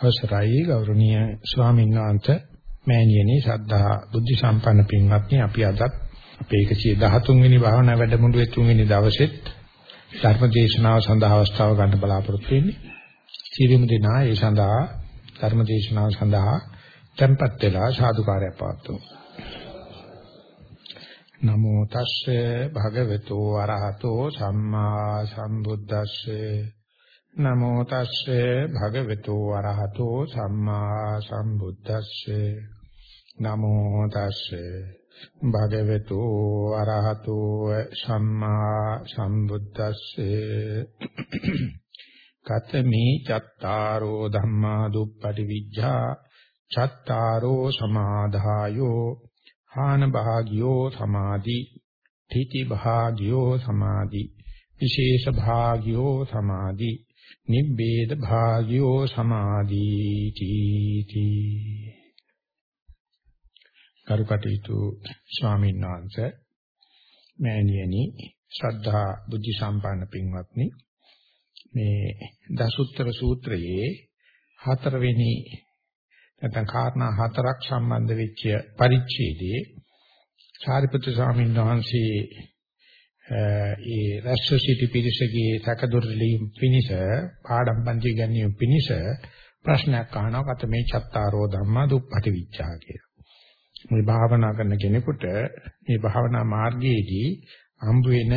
අවසරයි ගෞරවනීය ස්වාමීන් වහන්සේ මෑණියනි ශ්‍රද්ධා බුද්ධ සම්පන්න පින්වත්නි අපි අදත් අපේ 113 වෙනි භාවනා වැඩමුළුවේ තුන්වෙනි දවසෙත් ධර්ම දේශනාව සඳහා අවස්ථාව ගන්න බලාපොරොත්තු වෙන්නේ. සියලුම දෙනා ඒ සඳහා ධර්ම දේශනාව සඳහා tempත් වෙලා සාදුකාරය පවත්වමු. නමෝ තස්සේ භගවතු වරහතෝ සම්මා සම්බුද්දස්සේ නමෝ තස්සේ භගවතු වරහතෝ සම්මා සම්බුද්දස්සේ. නමෝ තස්සේ භගවතු වරහතෝ සම්මා සම්බුද්දස්සේ. කතමේ චත්තාරෝ ධම්මා දුප්පටි විජ්ජා චත්තාරෝ සමාදායෝ හාන භාගියෝ සමාධි. තීති භාගියෝ සමාධි. විශේෂ භාගියෝ සමාධි. නිබ්බේද භාග්‍යෝ සමාධීති තී කරුකටීතු ස්වාමීන් වහන්සේ මෑණියනි ශ්‍රද්ධා බුද්ධ සම්පන්න පින්වත්නි මේ දසුත්තර සූත්‍රයේ හතරවෙනි නැත්නම් කාරණා හතරක් සම්බන්ධ වෙච්ච පරිච්ඡේදයේ සාරිපුත්‍ර ස්වාමීන් වහන්සේ ඒ රැස්ව සිටි පිරිසගේ සැකදොරලීම් පිනිස පාඩම් පන්ති ගැනීම පිනිස ප්‍රශ්නයක් අහනවා කත මේ චත්තාරෝ ධම්මා දුප්පටි විචා කියලා. මේ භාවනා කරන කෙනෙකුට මේ භාවනා මාර්ගයේදී හම්බ වෙන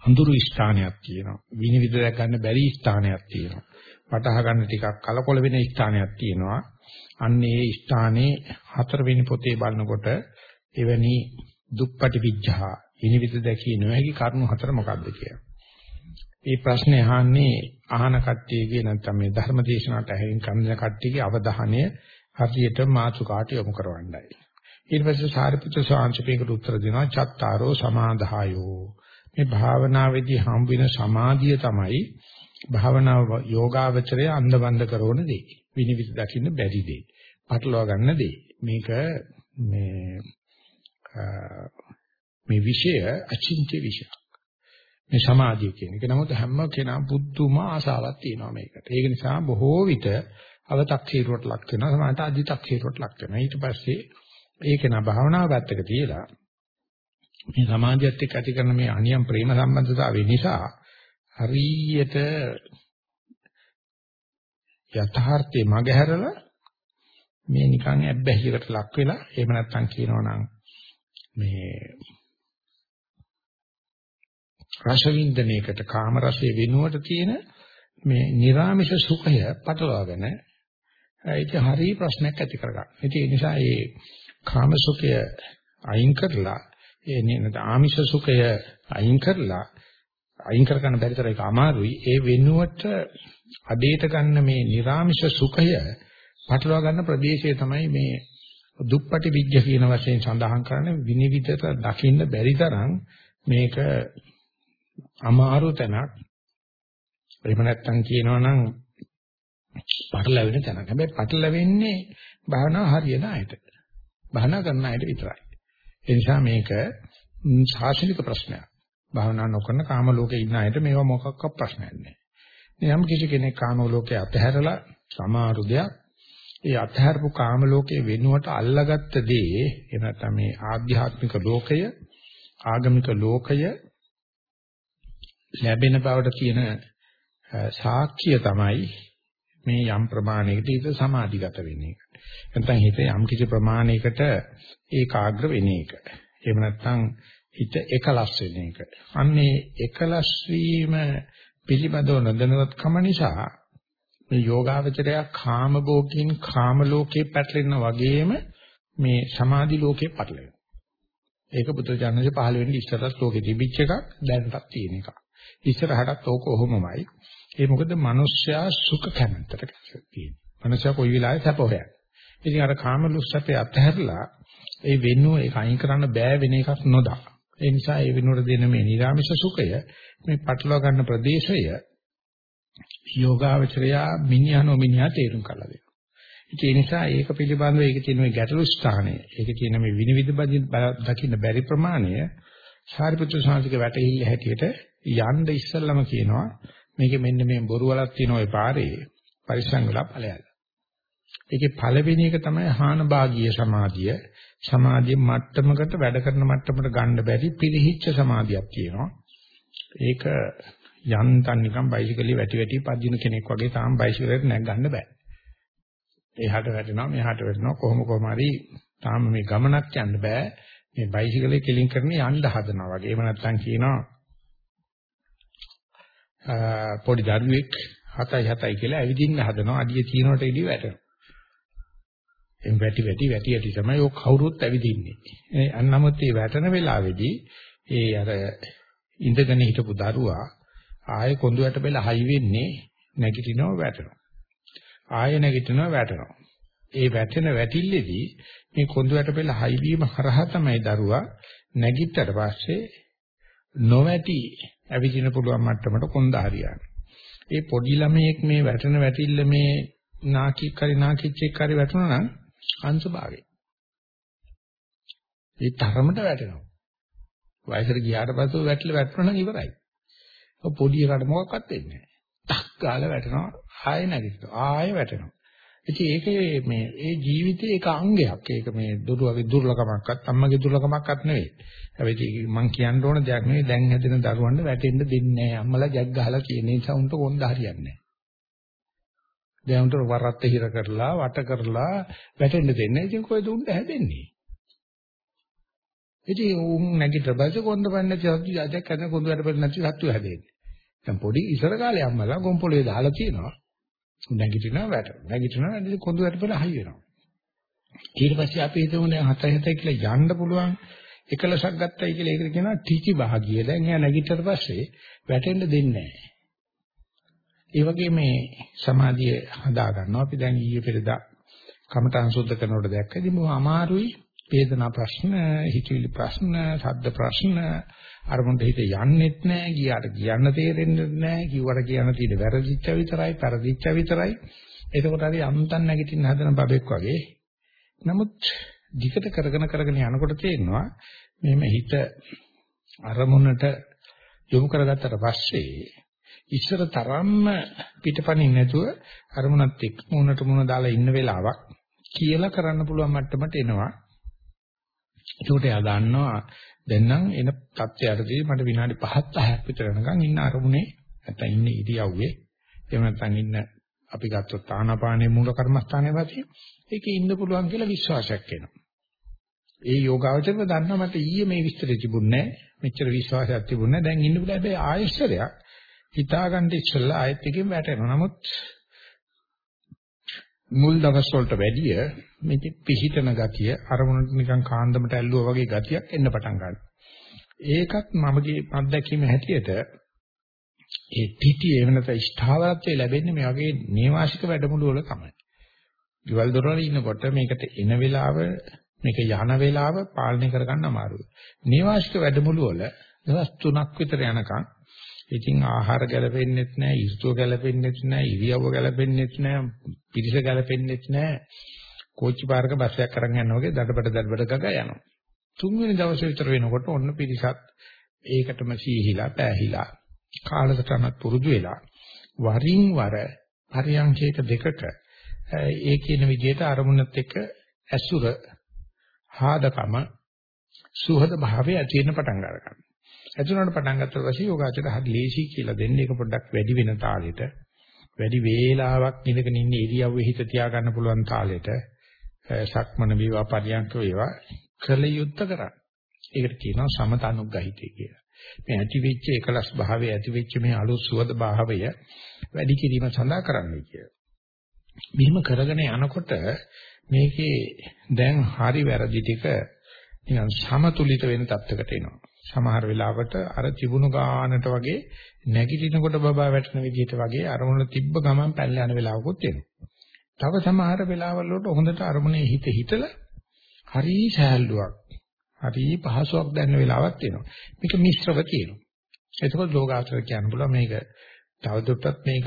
අඳුරු ස්ථානයක් තියෙනවා. විනිවිද දැක ගන්න බැරි ස්ථානයක් තියෙනවා. වටහා ගන්න ටිකක් කලකොල වෙන ස්ථානයක් තියෙනවා. අන්න ඒ ස්ථානේ හතරවෙනි පොතේ බලනකොට එවැනි දුප්පටි විඥා විනිවිද දැකිය නොහැකි කරුණු හතර මොකක්ද කියලා. මේ ප්‍රශ්නේ අහන්නේ අහන කට්ටියගේ නැත්නම් මේ ධර්ම දේශනාවට ඇහෙන කන්දන කට්ටියගේ අවධානය හරියට මාතුකාට යොමු කරවන්නයි. ඊට පස්සේ සාරිපුත්‍ර සාංශපේකට උත්තර දෙනවා චත්තාරෝ සමාදායෝ. මේ භාවනාවේදී හම් වෙන සමාධිය තමයි භාවනාව යෝගාවචරය අන්ධබන්ධ කරන දේ. විනිවිද දකින්න බැරි දේ. පටලවා ගන්න දේ. මේක මේ මේ විෂය අචින්ත්‍ය විෂයක්. මේ සමාධිය කියන එක. නමුත් හැම කෙනා බුද්ධුම ආසාවක් තියෙනවා මේකට. ඒක නිසා බොහෝ විට අව탁සීරුවට ලක් වෙනවා. සමහරට අධි탁සීරුවට ලක් වෙනවා. ඊට පස්සේ ඒක නා භාවනාව පැත්තක තියලා මේ සමාධියත් එක්ක ඇති කරන මේ අනියම් ප්‍රේම සම්බන්ධතාවය නිසා හරියට යථාර්ථයේ මගහැරලා මේ නිකන් ඇබ්බැහියකට ලක් වෙලා එහෙම නැත්නම් කියනවා නම් මේ රස වින්දනයකට කාම රසයේ වෙනුවට තියෙන මේ නිර්ාමිෂ සුඛය පටලවාගෙන ඒක හරි ප්‍රශ්නයක් ඇති කරගන්න. ඒ නිසා මේ කාම සුඛය අයින් කරලා ඒ නේද ආමිෂ සුඛය අයින් කරලා අයින් කර ගන්න බැරි තරම් ඒක අමාරුයි. ඒ වෙනුවට අඩේට ගන්න මේ නිර්ාමිෂ සුඛය පටලවා ගන්න ප්‍රදේශය තමයි මේ දුප්පටි විජ්ජ කියන වශයෙන් සඳහන් කරන්නේ විනිවිදට දකින්න බැරි තරම් මේක අමාරු තැනක්. එහෙම නැත්තම් කියනවනම් පටලැවෙන තැනක්. හැබැයි පටලැවෙන්නේ භාවනාව හරියන අයට. භාවනා කරන අයට විතරයි. ඒ නිසා මේක සාසනික ප්‍රශ්නයක්. භාවනා නොකරන කාම ලෝකේ ඉන්න අයට මේවා මොකක්වත් ප්‍රශ්නයක් නෑ. යම් කිසි කෙනෙක් කාම ලෝකේ අතහැරලා සමාරු දෙයක් ඒ අතහැරපු කාම ලෝකයේ වෙනුවට අල්ලාගත්ත දේ එහෙම නැත්නම් මේ ආධ්‍යාත්මික ලෝකය ආගමික ලෝකය ලැබෙන බවට තියෙන සාක්ෂිය තමයි මේ යම් ප්‍රමාණයකට හිත සමාධිගත වෙන එක. නැත්නම් හිත යම් කිසි ප්‍රමාණයකට ඒකාග්‍ර වෙන එක. එහෙම නැත්නම් හිත එකලස් වෙන එක. අන්නේ එකලස් වීම පිළිබඳව නොදැනුවත්කම නිසා මේ යෝගාවචරය කාම භෝගින් කාම ලෝකේ පැටලෙන වගේම මේ සමාධි ලෝකේ පැටලෙනවා. ඒක බුද්ධ ඥානයේ පහළ වෙන්නේ ඉස්සරහට ලෝකෙ තිබිච්ච එකක් දැනටත් තියෙන එකක්. ඉස්සරහටත් ඕක ඔහොමමයි. ඒ මොකද මිනිස්සයා සුඛ කැමැත්තට තියෙන්නේ. මිනිස්සයා කොයි වෙලාවෙත් සැප හොයන්නේ. ඉතින් අර කාම ලුස්සපේ අත්හැරලා ඒ වෙනුව ඒක අයින් කරන්න බෑ වෙන එකක් නොදා. ඒ නිසා ඒ වෙනුවට දෙන මේ නිර්ාමිෂ සුඛය මේ පටලවා ගන්න ප්‍රදේශය යෝගාවචරයා මිනිහනෝ මිනිහා තේරුම් කරලා දෙනවා. ඒ නිසා ඒක පිළිබඳව ඒක තියෙන මේ ගැටලු ස්ථානය, ඒක තියෙන මේ විනිවිද දකින්න බැරි ප්‍රමාණය සාරිපුත්‍ර සාංශික වැටහිල්ල හැටියට යන්න ඉස්සෙල්ලම කියනවා මේකේ මෙන්න මේ බොරු වලක් තියෙන ওই පාරේ පරිස්සම් වෙලා ඵලයල්ල. ඒකේ පළවෙනි එක තමයි හාන භාගීය සමාධිය. සමාධිය මට්ටමකට වැඩ කරන මට්ටමකට ගන්න බැරි පිළිහිච්ච සමාධියක් තියෙනවා. ඒක යන්තම් නිකන් බයිසිකලේ වැටි වැටි පදින කෙනෙක් වගේ තාම බයිසිකලෙට නැග ගන්න බෑ. එහාට වැටෙනවා මෙහාට වැටෙනවා කොහොම කොහම හරි තාම මේ ගමනක් යන්න බෑ. මේ බයිසිකලේ කෙලින් කරන යන්න හදනවා වගේ. එහෙම නැත්නම් කියනවා පොඩි දරුවෙක් 7යි 7යි කියලා ඇවිදින්න හදනවා අඩිය තියනට ඉඩි වැටෙනවා. එම් වැටි වැටි වැටි වැටි තමයි ඔය කවුරුත් ඇවිදින්නේ. ඒ අන්නමත් මේ වැටෙන වෙලාවේදී ඒ අර ඉඳගෙන හිටපු දරුවා ආයෙ කොඳුයට බෙල හයි වෙන්නේ නැගිටිනව වැටෙනවා. ආයෙ නැගිටිනව වැටෙනවා. ඒ වැටෙන වැටිල්ලේදී මේ කොඳුයට බෙල හයි වීම හරහා තමයි දරුවා නැගිට්ටට පස්සේ නොවැටි ඇවිදින පුළුවන් මට්ටමට කොන්ද හරියන්නේ. ඒ පොඩි ළමයෙක් මේ වැටෙන වැටිල්ල මේ නාකික් හරි නාකිච්චෙක් හරි වැටුණා නම් අංශ භාගය. ඒ තරමට වැටෙනවා. වයසට ගියාට පස්සේ වැටල වැටුණා නම් ඉවරයි. ඔය පොඩි එකට මොකක්වත් වෙන්නේ නැහැ. ටක් ගාලා වැටෙනවා ආයෙ නැගිටිනවා ආයෙ වැටෙනවා. ඉතින් ඒකේ මේ ඒ ජීවිතයේ එක අංගයක්. ඒක මේ දොරුවගේ දුර්ලකමක්වත් අම්මගේ දුර්ලකමක්වත් නෙවෙයි. හැබැයි මම කියන්න ඕන දෙයක් නෙවෙයි දැන් හැදෙන දරුවන්ට වැටෙන්න දෙන්නේ නැහැ. අම්මලා ජග් ගහලා කියන නිසා උන්ට කොන්ද හරියන්නේ නැහැ. දැන් උන්ට වරත් හිර කරලා වට කරලා වැටෙන්න දෙන්නේ. ඉතින් කොයිද උන්ට හැදෙන්නේ? ඉතින් උන් නැගිට බැසේ කොන්ද පන්නේ නැති සත්තු ජග් කරන කොන්ද වැඩ පෙළ නැති සත්තු හැදෙන්නේ. දැන් පොඩි ඉසර කාලේ අම්මලා ගොම්පොලේ දාලා තියෙනවා. නැගිටිනවා වැටෙනවා. නැගිටිනවා ඇඳි කොඳු වැටපල හයි වෙනවා. ඊට පස්සේ අපි හිතමු දැන් 7 7 කියලා යන්න පුළුවන් එකලසක් ගත්තයි කියලා ඒකට කියනවා ටිචි භාගිය. දැන් එයා නැගිට්ටට පස්සේ වැටෙන්න දෙන්නේ නැහැ. ඒ වගේ මේ සමාධිය හදා ගන්නවා. අපි දැන් ඊයේ පෙරදා කමඨං සුද්ධ කරනකොට දැක්කදී මොහොම අමාරුයි වේදනා ප්‍රශ්න, හිතවිලි ප්‍රශ්න, ශබ්ද ප්‍රශ්න අරමුණට හිත යන්නෙත් නැහැ, ගියාට කියන්න තේරෙන්නේ නැහැ, කිව්වට කියන්න තියෙන වැරදිච්ච විතරයි, පරදිච්ච විතරයි. එතකොට හරි අම්තන් නැගිටින්න හදන බබෙක් වගේ. නමුත් ධිකට කරගෙන කරගෙන යනකොට තේරෙනවා මෙහෙම හිත අරමුණට යොමු කරගත්තට පස්සේ ඉස්සර තරම්ම පිටපණින් නැතුව අරමුණත් එක්ක මුණට මුණ දාලා ඉන්න වෙලාවක් කියලා කරන්න පුළුවන් මට්ටමට එනවා. ඒකට එයා දන්නවා දැන් නම් එන තත්ත්වයටදී මට විනාඩි 5ක් 10ක් විතර යනකම් ඉන්න අරමුණේ නැත්නම් ඉන්නේ ඉරියව්වේ එහෙම නැත්නම් ඉන්න අපි ගත්තොත් ආනාපානයේ මූල කර්මස්ථානයේ වාසිය ඒකේ ඉන්න පුළුවන් කියලා විශ්වාසයක් එනවා. ඒ යෝගාවචරව දන්නවා මට ඊයේ මේ විස්තරය තිබුණේ මෙච්චර විශ්වාසයක් තිබුණේ දැන් ඉන්න බුල හැබැයි ආයෙස්සරයක් හිතාගන්න ඉස්සෙල්ලා ආයෙත් එකෙන් වැටෙනවා. නමුත් මුල් දවස් වලට වැඩිය මේක පිහිටන ගතිය අරමුණට නිකන් කාන්දමට ඇල්ලුවා වගේ ගතියක් එන්න පටන් ගන්නවා. ඒකත් මමගේ අත්දැකීම හැටියට ඒ පිටි එහෙම නැත්නම් ස්ථාවරත්වය ලැබෙන්නේ මේ වගේ නේවාසික වැඩමුළු වල තමයි. ඊවල දොරවල ඉන්නකොට මේකට එන වෙලාව මේක යන වෙලාව පාලනය කරගන්න අමාරුයි. නේවාසික වැඩමුළු වල දවස් 3ක් විතර යනකම් ඉතින් ආහාර ගැලපෙන්නෙත් නැහැ, ඍතුව ගැලපෙන්නෙත් නැහැ, ඉරියව්ව ගැලපෙන්නෙත් නැහැ, පිරිස ගැලපෙන්නෙත් නැහැ. කෝච්චි පාරක බස් එකක් අරන් යනවා වගේ දඩබඩ දඩබඩ ගග යනවා. තුන්වෙනි දවසේ විතර වෙනකොට ඔන්න පිරිසත් ඒකටම සීහිලා පෑහිලා කාලසටහනක් පුරුදු වෙලා වරින් වර පරියන්කේක දෙකක ඒ කියන විදිහට අරමුණත් එක්ක ඇසුර හාදකම සුහද භාවය ඇති වෙන පටන් ගන්නවා. ඇතුළට පටන් ගත්තට පස්සේ යෝගාචර හරි ලේසි කියලා දෙන්නේ ඒක පොඩ්ඩක් වැඩි වෙන තාලෙට වැඩි වේලාවක් ඉඳගෙන ඉන්න ඉරියව්වේ හිත තියාගන්න පුළුවන් තාලෙට සක්මන වේවා පරියන්ක වේවා කළ යුත්තේ කරා. ඒකට කියනවා සමතනුග්ගහිතය කියලා. මේ ඇති වෙච්ච එකලස් භාවය ඇති වෙච්ච මේ අලුත් සුවද භාවය වැඩි කිරීම සඳහා කරන්නයි කියලා. මෙහිම කරගෙන යනකොට මේකේ දැන් හරි වැරදි ටික නිකන් සමතුලිත වෙන තත්යකට එනවා. සමහර වෙලාවට අර තිබුණු ගානට වගේ නැගිටිනකොට බබා වැටෙන විදිහට වගේ අරමුණ තිබ්බ ගමන් පැනලා යන වෙලාවකුත් එනවා. තව සමහර වෙලාවල් වලට හොඳට අරමුණේ හිත හිතලා හරි සෑහලුවක් හරි පහසුවක් දැනෙන වෙලාවක් එනවා. මේක මිශ්‍රව තියෙනවා. එතකොට ලෝකාචර කියන්න පුළුවන් මේක තවදුරටත් මේක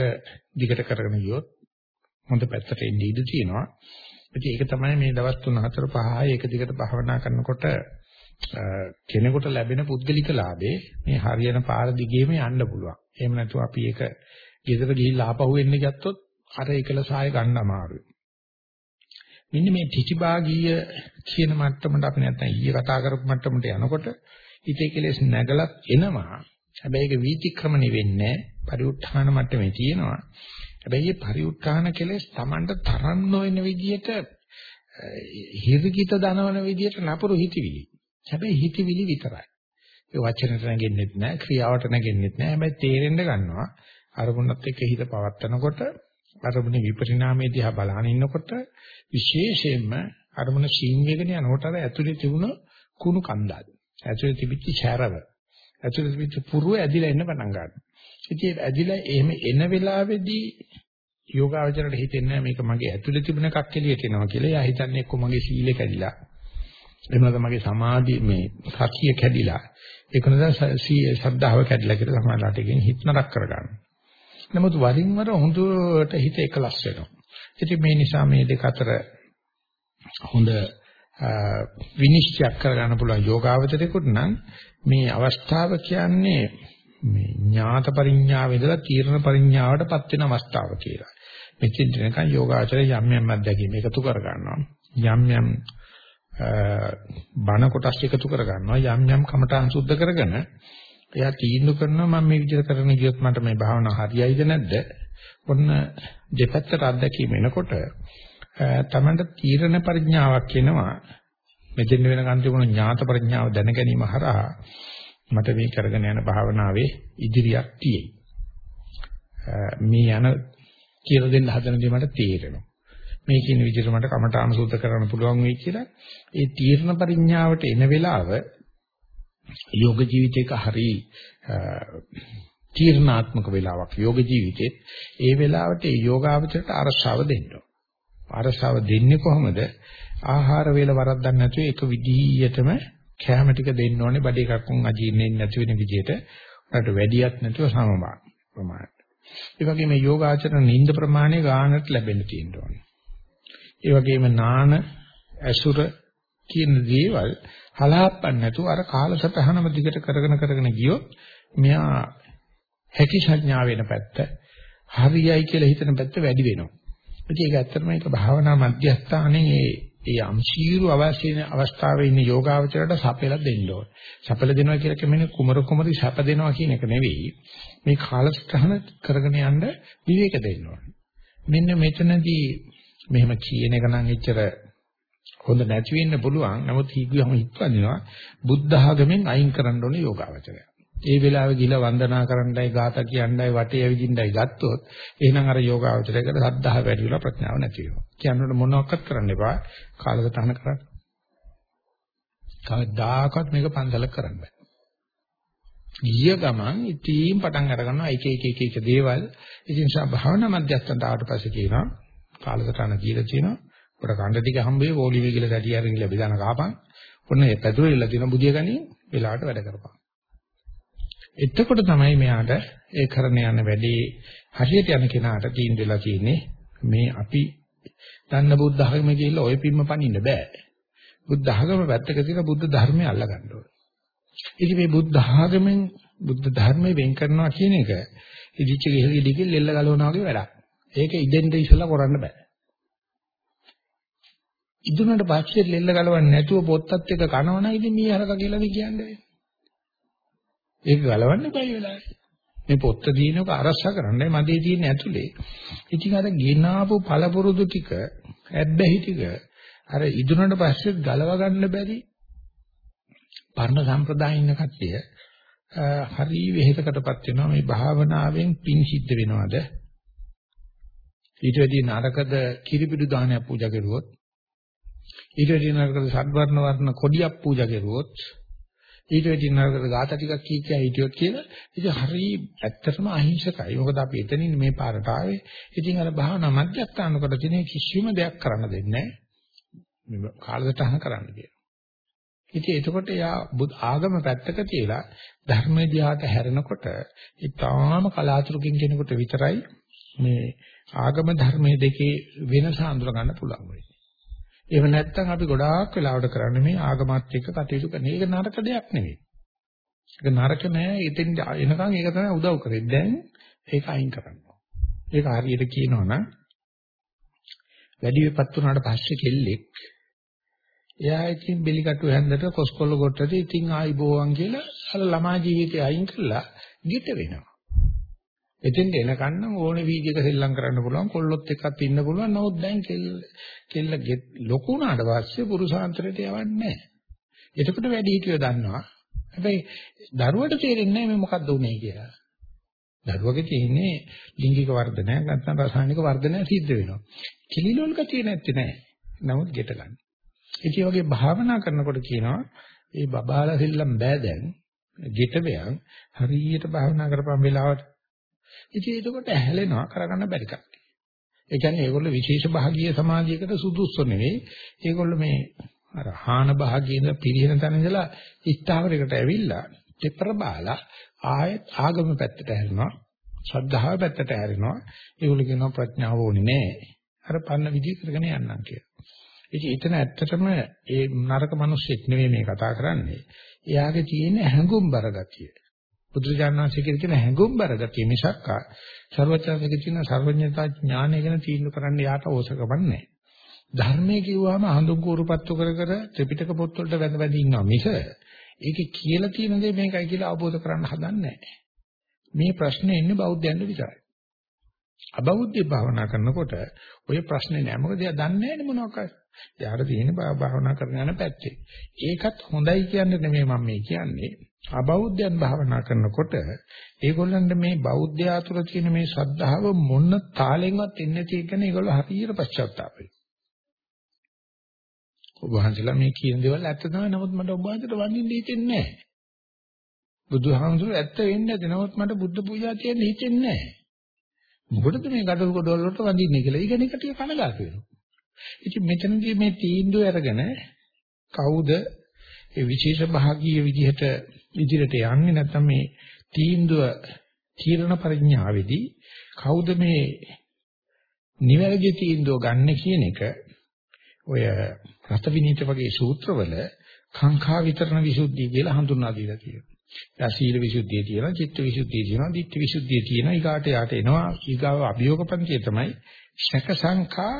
දිගට කරගෙන ගියොත් හොඳ පැත්තට එන්න ඉඩ තියෙනවා. ඉතින් ඒක තමයි මේ දවස් 3 4 5 එක දිගට භාවනා කරනකොට කෙනෙකුට ලැබෙන පුද්ගලික ලාභේ මේ හරියන පාර දිගේම යන්න පුළුවන්. එහෙම නැතුව අපි ඒක ගෙදර ගිහිල්ලා ආපහු එන්න ගත්තොත් අර එකලසාය ගන්න අමාරුයි. මෙන්න මේ ත්‍ිතිභාගීය කියන මට්ටමට අපි නැත්තම් ඊයේ කතා කරපු මට්ටමට යනකොට ඉතේ කෙලස් නැගලත් එනවා. හැබැයි ඒක වීතික්‍රමණය වෙන්නේ පරිඋත්ථාන මට්ටමේ තියෙනවා. හැබැයි මේ පරිඋත්ථාන කෙලස් Tamanට තරම් නොවන විදිහට හිරිකිත දනවන විදිහට නපුරු හිතවිලි. හැබැයි හිතවිලි විතරයි. ඒ වචනට නැගෙන්නෙත් නැහැ, ක්‍රියාවට නැගෙන්නෙත් නැහැ. හැබැයි තේරෙන්න ගන්නවා අරමුණත් එක්ක හිත පවත්නකොට අරමුණේ විපරිණාමයේ දිහා බලන ඉන්නකොට විශේෂයෙන්ම අරමුණ සීන් වෙගෙන යනකොට අර ඇතුලේ තිබුණ කුණු කන්දල්. ඇතුලේ තිබිච්ච ඡරව. ඇතුලේ තිබිච්ච පුරුව ඇදිලා එන්න පටන් ගන්නවා. ඉතින් ඇදිලා එහෙම එන වෙලාවේදී යෝගාවචරයට හිතෙන්නේ මේක මගේ ඇතුලේ තිබුණ එකක් එළියට එනවා කියලා. එයා හිතන්නේ එක්ක මගේ සීලය කැඩිලා. එහෙම නැත්නම් මගේ සමාධිය මේ සතිය කැඩිලා. ඒක නිසා ශ්‍රද්ධාව කැඩිලා කියලා සමාජලාට එකෙන් හිත නරක කරගන්නවා. නමුත් වරින් වර හොඳට හිත එකලස් වෙනවා. ඉතින් මේ නිසා මේ දෙක අතර හොඳ විනිශ්චය කරගන්න පුළුවන් යෝගාවචරයකට නම් මේ අවස්ථාව කියන්නේ මේ ඥාත පරිඥාව ඉඳලා තීරණ පරිඥාවටපත් වෙන අවස්ථාව කියලා. මෙතෙන් දෙනකන් යෝගාචරය යම් යම් අත්දැකීම් එකතු කර ගන්නවා. යම් යම් බණ කොටස් එකතු කර ගන්නවා. යම් යම් කමඨාන් සුද්ධ කරගෙන එයා තීන්දුව කරනවා මම මේ විදිහට කරන ගියොත් මට මේ භාවනාව හරියයිද නැද්ද? ඔන්න දෙපැත්තට අත්දැකීම එනකොට තමන්ට තීරණ පරිඥාවක් එනවා. මෙතෙන් වෙනකන් තිබුණ ඥාත ප්‍රඥාව දැන ගැනීම හරහා මට මේ කරගෙන යන භාවනාවේ ඉදිරියක් තියෙයි. මේ යන කියලා දෙන්න හදන දේ මට තේරෙනවා. මේ කියන විදිහට මට කමඨාම සූත්‍ර කරන්න පුළුවන් වෙයි කියලා ඒ තීර්ණ පරිඥාවට එන වෙලාව යෝග ජීවිතයක හරි තීර්ණාත්මක වෙලාවක් යෝග ජීවිතෙත් ඒ වෙලාවට ඒ යෝගාවචරයට අරසාව දෙන්න. අරසාව දෙන්නේ කොහොමද? ආහාර වේල වරද්දක් නැතුව එක විදිහටම කැම ටික දෙන්න ඕනේ බඩ එකක් උන් අජීර්ණෙන්නේ නැති වෙන විදිහට උනට වැඩියක් නැතුව සමමාන ප්‍රමාණයට. ඒ වගේම යෝගාචරණ නිින්ද ප්‍රමාණය ගානට ලැබෙන්න තියෙන්න ඕනේ. ඒ වගේම නාන ඇසුර කියන දේවල් හලාප්පන්න නැතුව අර කාලසටහනම දිගට කරගෙන කරගෙන ගියොත් මෙයා හැකි සංඥා වෙන පැත්ත හරියයි කියලා හිතන පැත්ත වැඩි වෙනවා. ඉතින් ඒක ඇත්තටම ඒක භාවනා මධ්‍යස්ථානයේ ඒ අම්ශීරු අවශ්‍ය අවස්ථාවේ ඉන්න යෝගාවචරයට සපෙලා දෙන්න ඕන. සපෙල දෙනවා කියලා කියන්නේ කුමර කුමරි සප දෙනවා කියන එක නෙවෙයි. මේ කාලසටහන කරගෙන යන්න විවේක දෙන්න ඕන. මෙන්න මෙතනදී මෙහෙම කියන එක නම් එච්චර හොඳ නැති වෙන්න පුළුවන්. නමුත් හිගියම හිතවදිනවා බුද්ධ ආගමෙන් අයින් කරන්න ඕනේ යෝගාවචරය. ඒ වෙලාවේ ගිල වන්දනා කරන්නයි ගාථා කියන්නයි වටේ ඇවිදින්නයි ගත්තොත් එහෙනම් අර යෝගාවචරයකට සද්ධාහ වැඩි වෙලා ප්‍රඥාව නැති වෙනවා. කියනකොට මොනවක්වත් කරන්න එපා. කාලසටහන කරන්න. කවදාකවත් මේක පන්සලක් කරන්න බෑ. ගිය ගමන් ඉතින් පටන් අර ගන්නවා එක එක එක එක දේවල්. ඉතින් සා භාවනා මධ්‍යස්ථානට ආවට පස්සේ කියනවා කාලසටහන කියලා කියනවා. පොඩ කණ්ඩ ටික හම්බේ වෝලියම කියලා දැටි අරගෙන ගිහලා බෙදාන කාපන්. ඔන්න ඒ පැදුරෙල්ල තියෙන බුදිය ගනින් වෙලාවට වැඩ කරපන්. එතකොට තමයි මෙයාට ඒ කරන යන වැඩේ හරියට යන කෙනාට තීන් දෙලා තියෙන්නේ මේ අපි දන්න බුද්ධ ධර්ම කියලා ඔය පිම්ම පනින්න බෑ. බුද්ධ ධර්ම පැත්තක තියලා බුද්ධ ධර්මය අල්ල ගන්න ඕනේ. ඉතින් මේ බුද්ධ ධර්මෙන් බුද්ධ ධර්මයෙන් වෙන් කරනවා කියන එක ඉදිච්ච ගෙහලි දිගින් ලෙල්ල ගලවනවා වගේ වැඩක්. ඒක ඉදෙන්ද ඉස්සලා කරන්න බෑ. ඉදුණට පස්සේ ලෙල්ල ගලවන්නේ නැතුව පොත්තත් එක කනවනම් ඉතින් මී හරක කියලා කියන්නේ. ඒක ගලවන්න බැයි වෙලාවේ. මේ පොත්ත දිනක අරස්සා කරන්නයි මදේ තියෙන ඇතුලේ. ඉතින් අර ගෙනාවු පළපුරුදු ටික ඇබ්බැහි ටික අර ඉදුණට පස්සේ ගලව ගන්න බැරි පරණ සම්ප්‍රදායින් ඉන්න කට්ටිය හරි වෙහෙසකටපත් වෙනවා මේ භාවනාවෙන් පින් සිද්ධ වෙනවද ඊට වැඩි නරකද කිරිපිඩු දානයක් පූජා කරුවොත් ඊට වැඩි නරකද සද්වර්ණ වර්ණ කොඩියක් පූජා කරුවොත් ඊට වැඩි නරකට ગાත ටිකක් කී කිය හිටියොත් කියලා ඉතින් හරි ඇත්තටම අහිංසකයි. මොකද අපි එතනින් මේ පාරට ආවේ. ඉතින් අර භාවනා මධ්‍යස්ථාන කොට තියෙන කිසිම දෙයක් කරන්න දෙන්නේ නැහැ. මේ කාලසටහන කරන්න කියලා. ඉතින් එතකොට යා ආගම පැත්තක තියලා ධර්මයේ දිහාට හැරෙනකොට ඊටාම කලාතුරකින් කෙනෙකුට විතරයි මේ ආගම ධර්මයේ දෙකේ වෙනස අඳුර ගන්න පුළුවන් වෙන්නේ. එහෙම නැත්නම් අපි ගොඩාක් වෙලාවට කරන්නේ මේ ආගමත් එක්ක කටයුතු කරන. ඒක නරක දෙයක් නෙවෙයි. ඒක නරක නෑ. ඉතින් එනකන් ඒක තමයි උදව් කරේ. දැන් ඒක අයින් කරන්න. ඒක හරියට කියනවා නම් වැඩි වෙපත් වුණාට පස්සේ කෙල්ලෙක් එයා ඉතින් බෙලිකටු හැන්දට කොස්කොල්ල කොටට ඉතින් ආයි බෝවන් කියලා අර ළමා ජීවිතය අයින් කළා ගිට වෙනවා. එතෙන්ට එනකන් නම් ඕනේ වීදිකේ සෙල්ලම් කරන්න පුළුවන් කොල්ලොත් එක්කත් ඉන්න පුළුවන් නමුත් දැන් කෙල්ල කෙල්ල ලොකු වුණාට පස්සේ පුරුෂාන්තරයට යවන්නේ නැහැ. එතකොට වැඩි හිටියෝ දන්නවා. හැබැයි දරුවට තේරෙන්නේ නැහැ මේ මොකද්ද උනේ කියලා. දරුවගේ තියෙන්නේ ලිංගික වර්ධනයක් නැත්නම් රසායනික වර්ධනයක් සිද්ධ වෙනවා. කිලිලොල් ගතිය නැත්තේ නෑ. නමුත් ගෙට ගන්න. ඉතින් වගේ භාවනා කරනකොට කියනවා මේ බබාලා සෙල්ලම් බෑ දැන්. ගෙට බෑන් හරියට භාවනා කරපම් වෙලාවට. ඉතින් ඒකට ඇහැලෙනවා කරගන්න බැරි කට්ටිය. ඒ කියන්නේ ඒගොල්ලෝ විශේෂ භාගීය සමාධියකට සුදුසු නෙවෙයි. ඒගොල්ලෝ මේ අර හාන භාගීන පිරිහෙන තැන ඉඳලා ස්ථාවරයකට ඇවිල්ලා දෙපර බාලා ආයෙත් ආගම පැත්තට හැරෙනවා ශ්‍රද්ධාව පැත්තට හැරෙනවා ඒගොල්ලෝ කියනවා ප්‍රඥාව ඕනේ නෑ අර පන්න විදිහ කරගෙන යන්නම් කියලා. ඉතින් එතන ඇත්තටම ඒ නරක මිනිස්සෙක් නෙවෙයි මේ කතා කරන්නේ. එයාගේ තියෙන හැඟුම්බර ගතිය. බුදුරජාණන්සේ කියන හැඟුම්බර ගතිය මිසක් සර්වඥාන්සේ කියන සර්වඥතා ඥානය ගැන තීන්දුව කරන්න යාට ඕසකමක් නැහැ. ධර්මයේ කිව්වම හඳුන් කෝරුපත්තු කර කර ත්‍රිපිටක පොත්වලට වැඳ වැඳ ඉන්නවා මිස ඒකේ කියලා තියෙන දේ මේකයි කියලා අවබෝධ කරගන්න හදන්නේ මේ ප්‍රශ්නේ එන්නේ බෞද්ධයන්ට විතරයි. අබෞද්ධ භාවනා කරනකොට ඔය ප්‍රශ්නේ නෑ මොකද එයා දන්නේ නෑනේ මොනවාක්ද. එයාට තියෙන භාවනා කරන යන පැත්තේ. ඒකත් හොඳයි කියන්නේ නෙමෙයි මම මේ කියන්නේ. අබෞද්ධයන් භාවනා කරනකොට ඒගොල්ලන්ට මේ බෞද්ධ ආතුර තියෙන මේ ශ්‍රද්ධාව මොන තාලෙන්වත් එන්නේ නැති එක නේ ඒගොල්ලෝ හරියට පශ්චාත්තාප වෙනවා. ඔබ වහන්සේලා මේ කියන දේවල් ඇත්ත තමයි. නමුත් මට ඔබ වහන්සේට වඳින්න හිතෙන්නේ නැහැ. බුදුහාමුදුරුවෝ ඇත්ත වෙන්නේ නැති. නමුත් මට බුද්ධ පූජා තියන්න හිතෙන්නේ නැහැ. මොකටද මේ gadol godol වලට වඳින්නේ කියලා. ඊගෙන එකට කනගාටු වෙනවා. ඉතින් මෙතනදී මේ තීන්දුව අරගෙන කවුද ඒ විශේෂ භාගීය විදිහට ඉදිරියට යන්නේ නැත්නම් මේ තීන්දුව තීරණ පරිඥාවේදී කවුද මේ නිවැරදි තීන්දුව ගන්න කියන එක ඔය රත විනීත වගේ සූත්‍රවල කාංකා විතරණ විසුද්ධිය කියලා හඳුන්වා දීලා තියෙනවා. දැන් සීල විසුද්ධිය තියෙනවා, චිත්ත විසුද්ධිය තියෙනවා, ditthi විසුද්ධිය තියෙනවා. ඊගාට යාට එනවා ඊගාව අභියෝග පන්තිය තමයි ශක සංඛා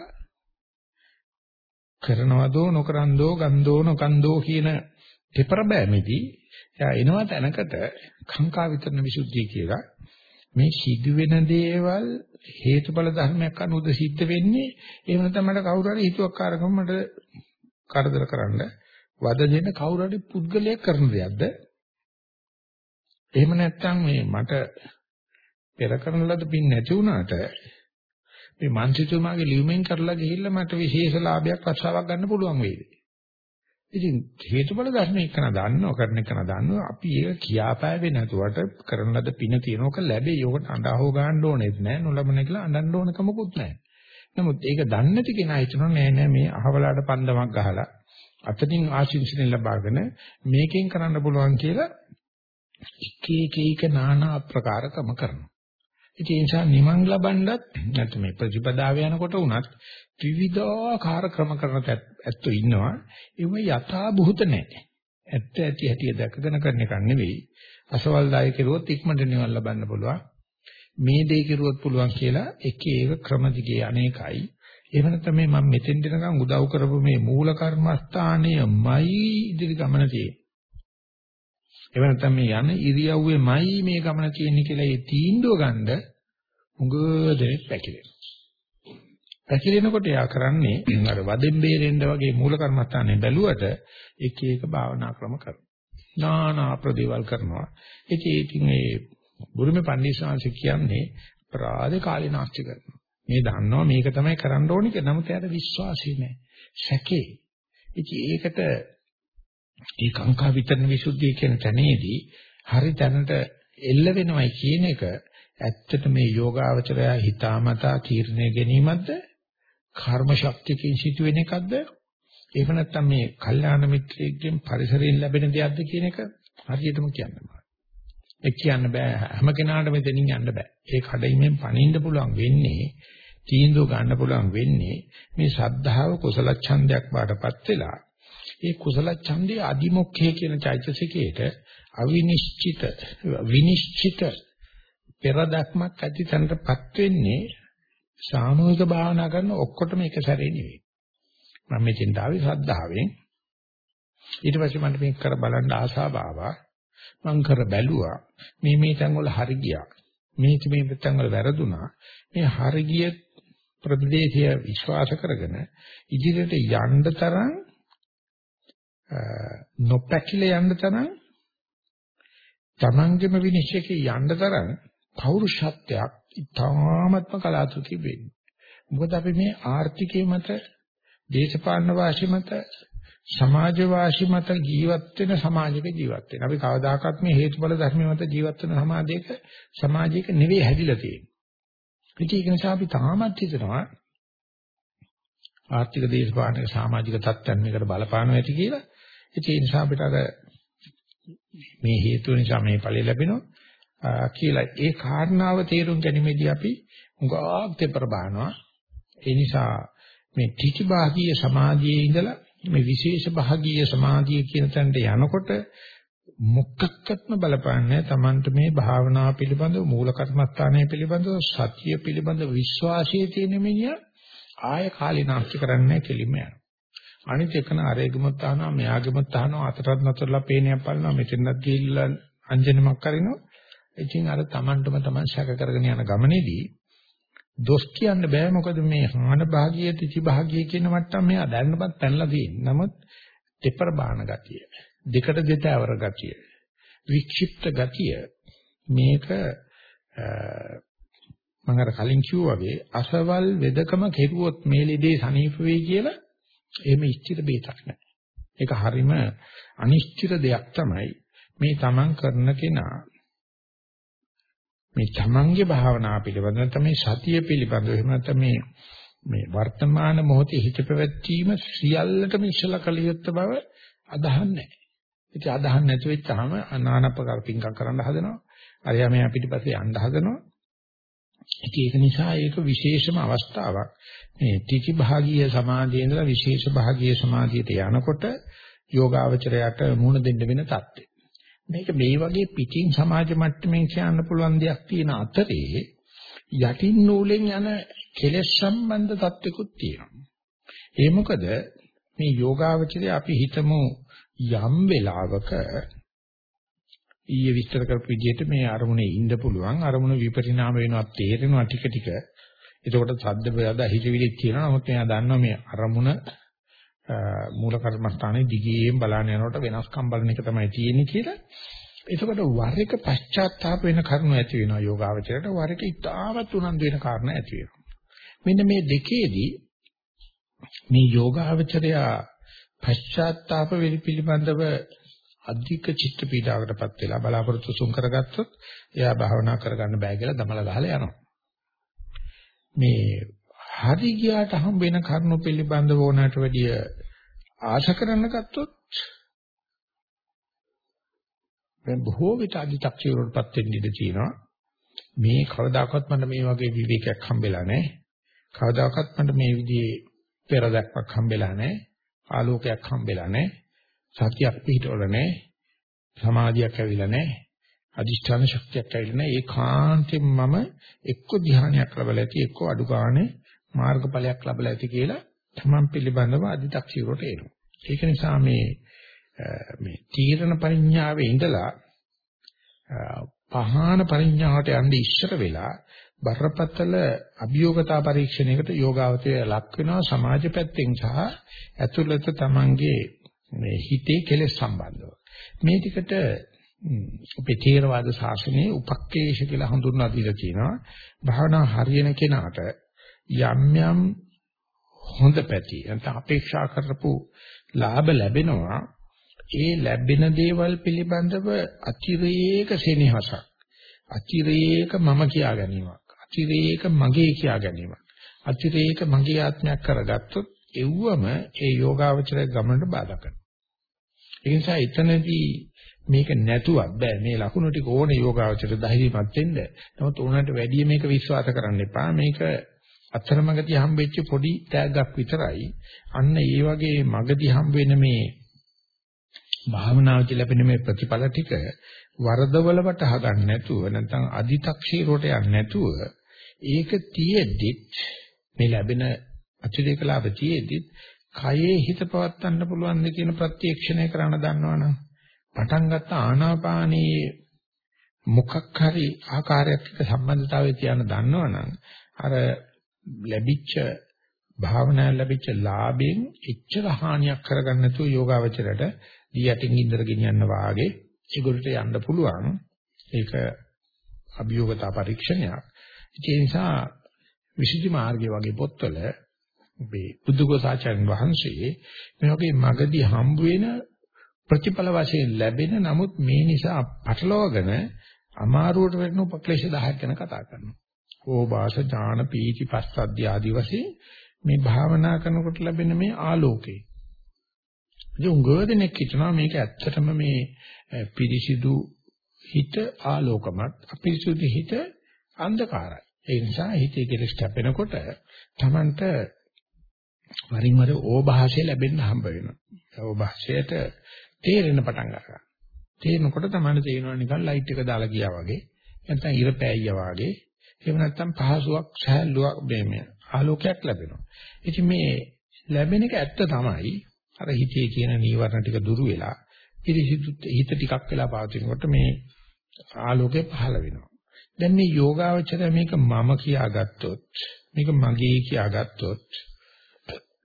කරනවදෝ නොකරන්දෝ ගන්දෝ නොකන්දෝ කියන දෙපර බෑමේදී එයා එනවා තැනකට කාංකා විතරණ විසුද්ධිය කියලා. මේ සිදුවෙන දේවල් හේතුඵල ධර්මයක් අනුවද සිද්ධ වෙන්නේ? එහෙම නැත්නම් මට කවුරු හරි හිතුවක්කාරකම මට කරදර කරන්න වද දෙන්න කවුරු හරි පුද්ගලයෙක් කරන දෙයක්ද? එහෙම නැත්නම් මේ මට පෙර කරන ලද පින් නැති වුණාට මේ මන්ත්‍රීතුමාගේ ලියුමෙන් කරලා ගිහිල්ලා මට විශේෂ ලාභයක් රස්සාවක් ගන්න පුළුවන් වේද ඉතින් හේතුඵල ධර්ම එක්කන දන්නව කරන එකන දන්නව අපි ඒක කියාපෑවේ නැතුවට කරන ලද පින තියනක ලැබෙයි. යෝකට අඬා හො ගන්න ඕනෙත් නෑ. නොලබන කියලා අඬන්න ඕනක මොකුත් නෑ. නමුත් ඒක දන්නේ නැති කෙනා හිතනවා නෑ නෑ මේ අහවලාට පන්දමක් ගහලා අතකින් ආශිංසන ලබාගෙන මේකෙන් කරන්න පුළුවන් කියලා එක එක එක নানা ආකාරකම කරනවා. ඉතින් ඒ නිසා නිවන් ලබන්නත් නැත්නම් මේ ප්‍රතිපදාව යනකොට උනත් විවිධාකාර ක්‍රම කරන ඇත්තෝ ඉන්නවා. ඒව යථා භූත නැහැ. ඇත්ත ඇති හැටි දැකගෙන කරන එක නෙවෙයි. අසවල් දාය කෙරුවොත් ඉක්මනට නිවන් ලබන්න පුළුවන්. මේ දේ කෙරුවොත් පුළුවන් කියලා එක එක ක්‍රම දිගේ අනේකයි. එහෙම නැත්නම් මේ මම මෙතෙන් දෙනකන් උදව් කරපු මේ මූල කර්මස්ථානයමයි ඉදිරි ගමන තියෙන්නේ. එහෙම නැත්නම් මේ යන ඉරියව්වෙමයි මේ ගමන තියෙන්නේ කියලා ඒ තීන්දුව ගන්න උඟ දෙනෙක් පැකිලෙනවා. පැකිලෙනකොට යා කරන්නේ අර වදෙන් බේරෙන්න වගේ මූල කර්මස්ථානේ බැලුවට එක එක භාවනා ක්‍රම කරනවා. නානා ප්‍රදේවල් කරනවා. ඉතින් ඉතින් ඒ බුරුමේ පණ්ඩිතසංශ කියන්නේ අපරාධ කාලීනාස්ති කරනවා. මේ දන්නවා මේක තමයි කරන්න ඕනේ කියලා. නමුත් එයාට විශ්වාසය නැහැ. සැකේ. ඉතින් ඒකට ඒ කාංකා විතරන විසුද්ධිය කියන තැනේදී හරි තැනට එල්ල වෙනවයි කියන එක ඇත්තට මේ යෝගාවචරය හිතාමතා තීරණය ගැනීමක්ද කර්ම ශක්තියකින් සිදුවෙන එකක්ද එහෙම නැත්නම් මේ කල්යාණ මිත්‍රයෙක්ගෙන් පරිසරයෙන් ලැබෙන දෙයක්ද කියන එක හරියටම කියන්න බෑ. ඒ කියන්න බෑ හැම කෙනාටම දෙනින් යන්න බෑ. ඒ කඩයිමෙන් පණින්න පුළුවන් වෙන්නේ තීන්දුව ගන්න පුළුවන් වෙන්නේ මේ ශද්ධාව කුසල ඡන්දයක් බාටපත් වෙලා ඒ කුසල ඡන්දයේ අදිමොක්ඛය කියන චෛතසිකයේට අවිනිශ්චිත විනිශ්චිත පෙරදක්මක් ඇති තැනටපත් වෙන්නේ සාමූහික භාවනා කරන ඔක්කොටම එක සැරේ නෙවෙයි. මම මෙතෙන්ට ආවේ ශ්‍රද්ධාවෙන්. ඊට පස්සේ මට මේක කර බලන්න ආසාව ආවා. මං කර බැලුවා. මේ මේ තැන් වල හරි ගියා. මේ මේ තැන් වල වැරදුනා. මේ හරි ගිය ප්‍රදේශය විශ්වාස කරගෙන ඉදිරියට යන්න තරම් නොපැකිල යන්න තරම් තමන්ගේම විනිශ්චයක යන්න තරම් පෞරුෂත්වයක් ඉතාමත්ම කලාතුරකින් වෙන්නේ. මොකද අපි මේ ආර්ථිකයේ මත දේශපාලන වාසි මත සමාජ වාසි මත ජීවත් වෙන සමාජයක ජීවත් වෙන. අපි කවදාකවත් මේ හේතුඵල ධර්ම මත ජීවත් වෙන සමාජයක සමාජයක නෙවෙයි හැදිලා තියෙන්නේ. ඉතින් ඒක නිසා අපි තාමත් හිතනවා ආර්ථික දේශපාලනික සමාජික තත්ත්වයන් මේකට බලපානවා ඇති කියලා. ඉතින් ඒ නිසා අපිට අර මේ හේතු නිසා මේ ඵලෙ ලැබෙනවා කියලා ඒ කාරණාව තේරුම් ගැනීමේදී අපි උගාක් දෙපර බානවා. ඒ නිසා මේ ත්‍ිටි භාගීය සමාධියේ ඉඳලා මේ විශේෂ භාගීය සමාධිය කියන තැනට යනකොට මොකක්කත්ම බලපාන්නේ Tamanට මේ භාවනා පිළිබඳව මූල කර්මස්ථානය පිළිබඳව සතිය පිළිබඳව විශ්වාසයේ තියෙන මිනිහා ආය කාලිනාස්ති කරන්නේ කෙලිම යනවා. අනිත් එකන අරේගමත් අහනවා මෙයාගෙමත් අහනවා අතටත් නතරලා පේනයක් බලනවා මෙතනත් ගිහිල්ලා අංජනමක් කරිනවා. ඉතින් අර Tamanටම Taman ශක කරගෙන යන ගමනේදී දොස් කියන්න බෑ මොකද මේ හාන භාගිය තිචි භාගිය කියන මට්ටම මෙයා දැන්නපත් පැනලා තියෙන්නේ. නමුත් දෙපර බාන ගතිය. දෙකට දෙතවර ගතිය. වික්ෂිප්ත ගතිය මේක මම අර කලින් කිව්වා වගේ අසවල් වෙදකම කෙරුවොත් මේ ලෙඩේ සනීප වෙයි කියලා එහෙම ඉස්තිර බේතක් නැහැ. ඒක හරීම අනිශ්චිත දෙයක් තමයි මේ තමන් කරන කෙනා මේ තමන්ගේ භාවනා පිළිබඳ නැත්නම් මේ සතිය පිළිබඳව එහෙම නැත්නම් මේ මේ වර්තමාන මොහොතේ හිත පැවැත්වීම සියල්ලටම ඉස්සලා කළ යුත්තේ බව අදහන්නේ නැහැ. ඉතින් අදහන් නැති වෙච්චාම අනානපකර පිංකම් කරන්න හදනවා. අරයා මෙයා පිටිපස්සේ යන්න හදනවා. ඉතින් ඒක නිසා ඒක විශේෂම අවස්ථාවක්. මේ ත්‍ිති භාගීය සමාධියේ ඉඳලා විශේෂ භාගීය සමාධියට යනකොට යෝගාවචරයට මුණ දෙන්න වෙන தත්ත්වය. මේක මේ වගේ පිටින් සමාජ මට්ටමින් කියන්න පුළුවන් දෙයක් තියෙන අතරේ යටින් නූලෙන් යන කෙලෙස් සම්බන්ධ தත්ත්විකුත් තියෙනවා. ඒ මොකද මේ යෝගාවචරය අපි හිතමු යම් වෙලාවක ඊයේ විස්තර කරපු විදිහට මේ අරමුණේ ඉන්න පුළුවන්. අරමුණ විපරිණාම වෙනවා තේරෙනවා ටික ටික. එතකොට සද්ද බයද හිතවිලිත් තියෙනවා. නමුත් එයා දන්නවා මේ අරමුණ මූල කර්මස්ථානයේ දිගින් බලන්න යනකොට වෙනස්කම් බලන එක තමයි තියෙන්නේ කියලා. එතකොට වර එක පශ්චාත්තාප වෙන කරුණු ඇති වෙනවා යෝගාවචරයට. වර එක ඉතාමත් උනන්දු වෙන කාරණා ඇති වෙනවා. මෙන්න මේ දෙකේදී මේ යෝගාවචරයා පශ්චාත්තාප වෙලි පිළිබඳව අධික චිත්ත පීඩාවකටපත් වෙලා බලාපොරොත්තු සුන් කරගත්තොත් එයා භාවනා කරගන්න බෑ කියලා දමලා ගහලා යනවා. මේ හරි ගියාට හම් වෙන කරුණු පිළිබඳව ඕනකට වැඩිය ආශ කරන්න ගත්තොත් දැන් බොහෝ විට අධිචක්ෂීවරටපත් වෙන්න ඉඩ තියෙනවා. මේ කවදාකවත් මට මේ වගේ විවේකයක් හම්බෙලා නැහැ. කවදාකවත් මට මේ විදිහේ පෙරදක්වක් හම්බෙලා නැහැ. ආලෝකයක් හම්බෙලා නැහැ. සතියක් පිහිටවල නැහැ. සමාධියක් ඇවිල්ලා නැහැ. අදිෂ්ඨාන ශක්තියක් ඇවිල්ලා නැහැ. ඒකාන්තයෙන් මම එක්ක ධ්‍යානයක් ලැබලා ඇති එක්ක අඩු ගානේ මාර්ගඵලයක් ලැබලා ඇති කියලා තමන් පිළිබඳව අදි탁සිරට එනවා. ඒක නිසා මේ මේ තීරණ පරිඥාවේ ඉඳලා පහාන පරිඥාවට යන්නේ ඉස්සර වෙලා බරපතල අභියෝගතා පරීක්ෂණයකට යෝගාවතය ලක් වෙනවා සමාජ පැත්තෙන් සහ ඇතුළත තමන්ගේ මේ හිතේ කෙලෙස් සම්බන්ධව. මේ ටිකට අපේ ථේරවාද ශාසනයේ උපක්කේශ කියලා හඳුන්වා දීලා තියෙනවා. භාවනා හරියන කෙනාට යම් යම් හොඳ පැති නැත්නම් අපේක්ෂා කරපු ලාභ ලැබෙනවා. ඒ ලැබෙන දේවල් පිළිබඳව අතිරේක සෙනෙහසක් අතිරේක මම කියා ගැනීමක් අතිරේක මගේ කියා ගැනීමක්. අතිරේක මගේ ආත්මයක් කරගත්තොත් එව්වම ඒ යෝගාවචරය ගමනට බාධා කරනවා. ඒ නිසා එතනදී මේක නැතුවත් බෑ මේ ලකුණු ටික ඕනේ යෝගාවචර ධෛර්යමත් වෙන්න. නමුත් උනට වැඩි මේක විශ්වාස කරන්න එපා. මේක අතරමඟදී හම්බෙච්ච පොඩි තෑග්ගක් විතරයි. අන්න ඒ වගේ මගදී හම්බ වෙන මේ භාවනාවදී ලැබෙන මේ ප්‍රතිඵල ටික වරදවල වටහා ගන්න නැතුව නැත්නම් අදි탁ෂීරෝට යන්නේ නැතුව ඒක තියෙද්දිත් මේ ලැබෙන අතිරේක ලාභ තියෙද්දිත් කයේ හිත පවත්වන්න පුළුවන්ද කියන ප්‍රත්‍යක්ෂණය කරන්න දන්නවනම් පටන් ගත්ත ආනාපානයේ මොකක් හරි ආකාරයක් එක්ක සම්බන්ධතාවය තියන්න දන්නවනම් අර ලැබිච්ච භාවනා ලැබිච්ච ලාභයෙන් එච්චර හානියක් කරගන්න නැතුව යෝගාවචරයට දී යටින් ඉඳර ගෙනියන්න වාගේ ඒගොල්ලට යන්න පුළුවන් ඒක අභියෝගතා පරීක්ෂණයක් ඒ නිසා විසුද්ධි මාර්ගය වගේ පොත්වල මේ බුද්ධඝෝසාචාර්යන් වහන්සේ මේ වගේ මගදී හම්බ වෙන ප්‍රතිඵල වශයෙන් ලැබෙන නමුත් මේ නිසා පටලවාගෙන අමාරුවට වෙන උපක්ලේශ 10ක් ගැන කතා කරනවා. ඕබාස ඥාන පීති පස්සද්ධිය ආදී වශයෙන් මේ භාවනා කරනකොට ලැබෙන මේ ආලෝකේ. ජොංගෝදෙනෙක් හිතනවා මේක ඇත්තටම මේ පිරිසිදු හිත ආලෝකමත් අපිරිසුදු හිත අන්ධකාරයි. ඒ නිසා හිතේ කෙලස් කැපෙනකොට Tamanට වරින් වර ඕභාෂය ලැබෙන්න හම්බ වෙනවා. ඕභාෂයට තේරෙන පටන් ගන්නවා. තේරෙනකොට තමයි තේරෙනවා නිකන් ලයිට් එක දාලා ගියා වගේ. නැත්නම් ඉර පෑයියා වගේ. එහෙම නැත්නම් පහසුවක් සහැල්ලුවක් මේ මේ ආලෝකයක් ලැබෙනවා. ඉතින් මේ ලැබෙන එක ඇත්ත තමයි. අර හිතේ තියෙන නීවරණ ටික දුරු වෙලා පිරිසිදු හිත ටිකක් වෙලා පවතිනකොට මේ ආලෝකය පහළ වෙනවා. දැන් මේ යෝගාවචරය මේක මම කියාගත්තොත් මේක මගේ කියාගත්තොත්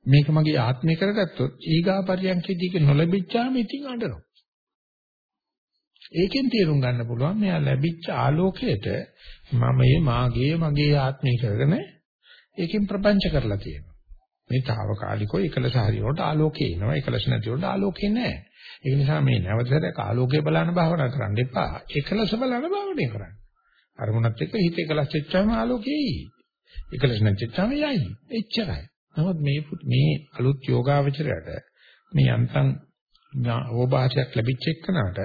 මේක මගේ ආත්මය කරගත්තොත් ඊගා පරියන්කේදී ඒක නොලැබිච්චාම ඉතින් අඬනවා. ඒකෙන් තේරුම් ගන්න පුළුවන් මෙයා ලැබිච්ච ආලෝකයට මමයේ මාගේ මගේ ආත්මය කරගෙන ඒකෙන් ප්‍රපංච කරලා තියෙනවා. මේ తాවකාලිකව එකලස හරියට ආලෝකේ එනවා එකලස නැතිවට ආලෝකේ නැහැ. ඒ නිසා මේ නැවතට ආලෝකේ බලන භාවනා කරන්න එපා. එකලස බලන භාවනා කරන්න. අරමුණත් එක්ක හිත එකලස් වෙච්චාම ආලෝකේයි. එකලස් නැච්චාම යයි. එච්චරයි. නමුත් මේ මේ අලුත් යෝගාවචරයට මේ යන්තම් ඕභාෂයක් ලැබිච්ච එක්කනට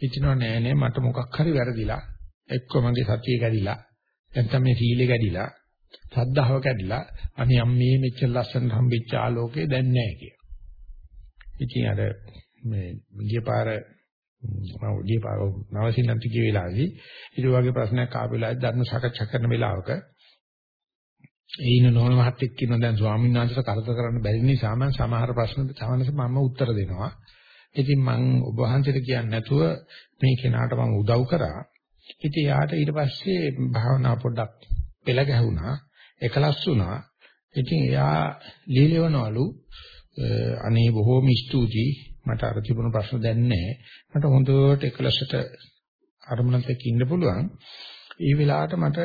හිතනවා නෑ නෑ මට මොකක් හරි වැරදිලා එක්ක මගේ සතිය කැඩිලා නැත්නම් මේ සීලෙ කැඩිලා සද්ධාව කැඩිලා අනේ අම්මේ මෙච්චර ලස්සන හම්බෙච්ච ආලෝකේ දැන් නෑ කිය. ඉතින් අර මේ ගියපාර මම ගියපාර නවසීලන්ත ගිය වෙලාවේදී ඊට වගේ ප්‍රශ්නයක් ආපු වෙලාවේ ධර්ම සාකච්ඡා කරන වෙලාවක ඒ ඉන්න නෝන මහත්තයෙක් කියන දැන් ස්වාමීන් වහන්සේට කරදර කරන්න බැරි නිසා මම සමහර ප්‍රශ්න තවනස මම උත්තර දෙනවා. ඉතින් මම ඔබ වහන්සේට කියන්නේ නැතුව මේ කෙනාට මම උදව් කරා. ඉතින් යාට ඊට පස්සේ භාවනා පොඩ්ඩක් පෙළ ගැහුණා, එකලස් වුණා. ඉතින් එයා ලීලවනවලු අනේ බොහෝම ස්තුතියි මට අර තිබුණු ප්‍රශ්න දැන් නැහැ. මට හොඳට එකලසට අරමුණක් එක්ක ඉන්න පුළුවන්. ඒ වෙලාවට මට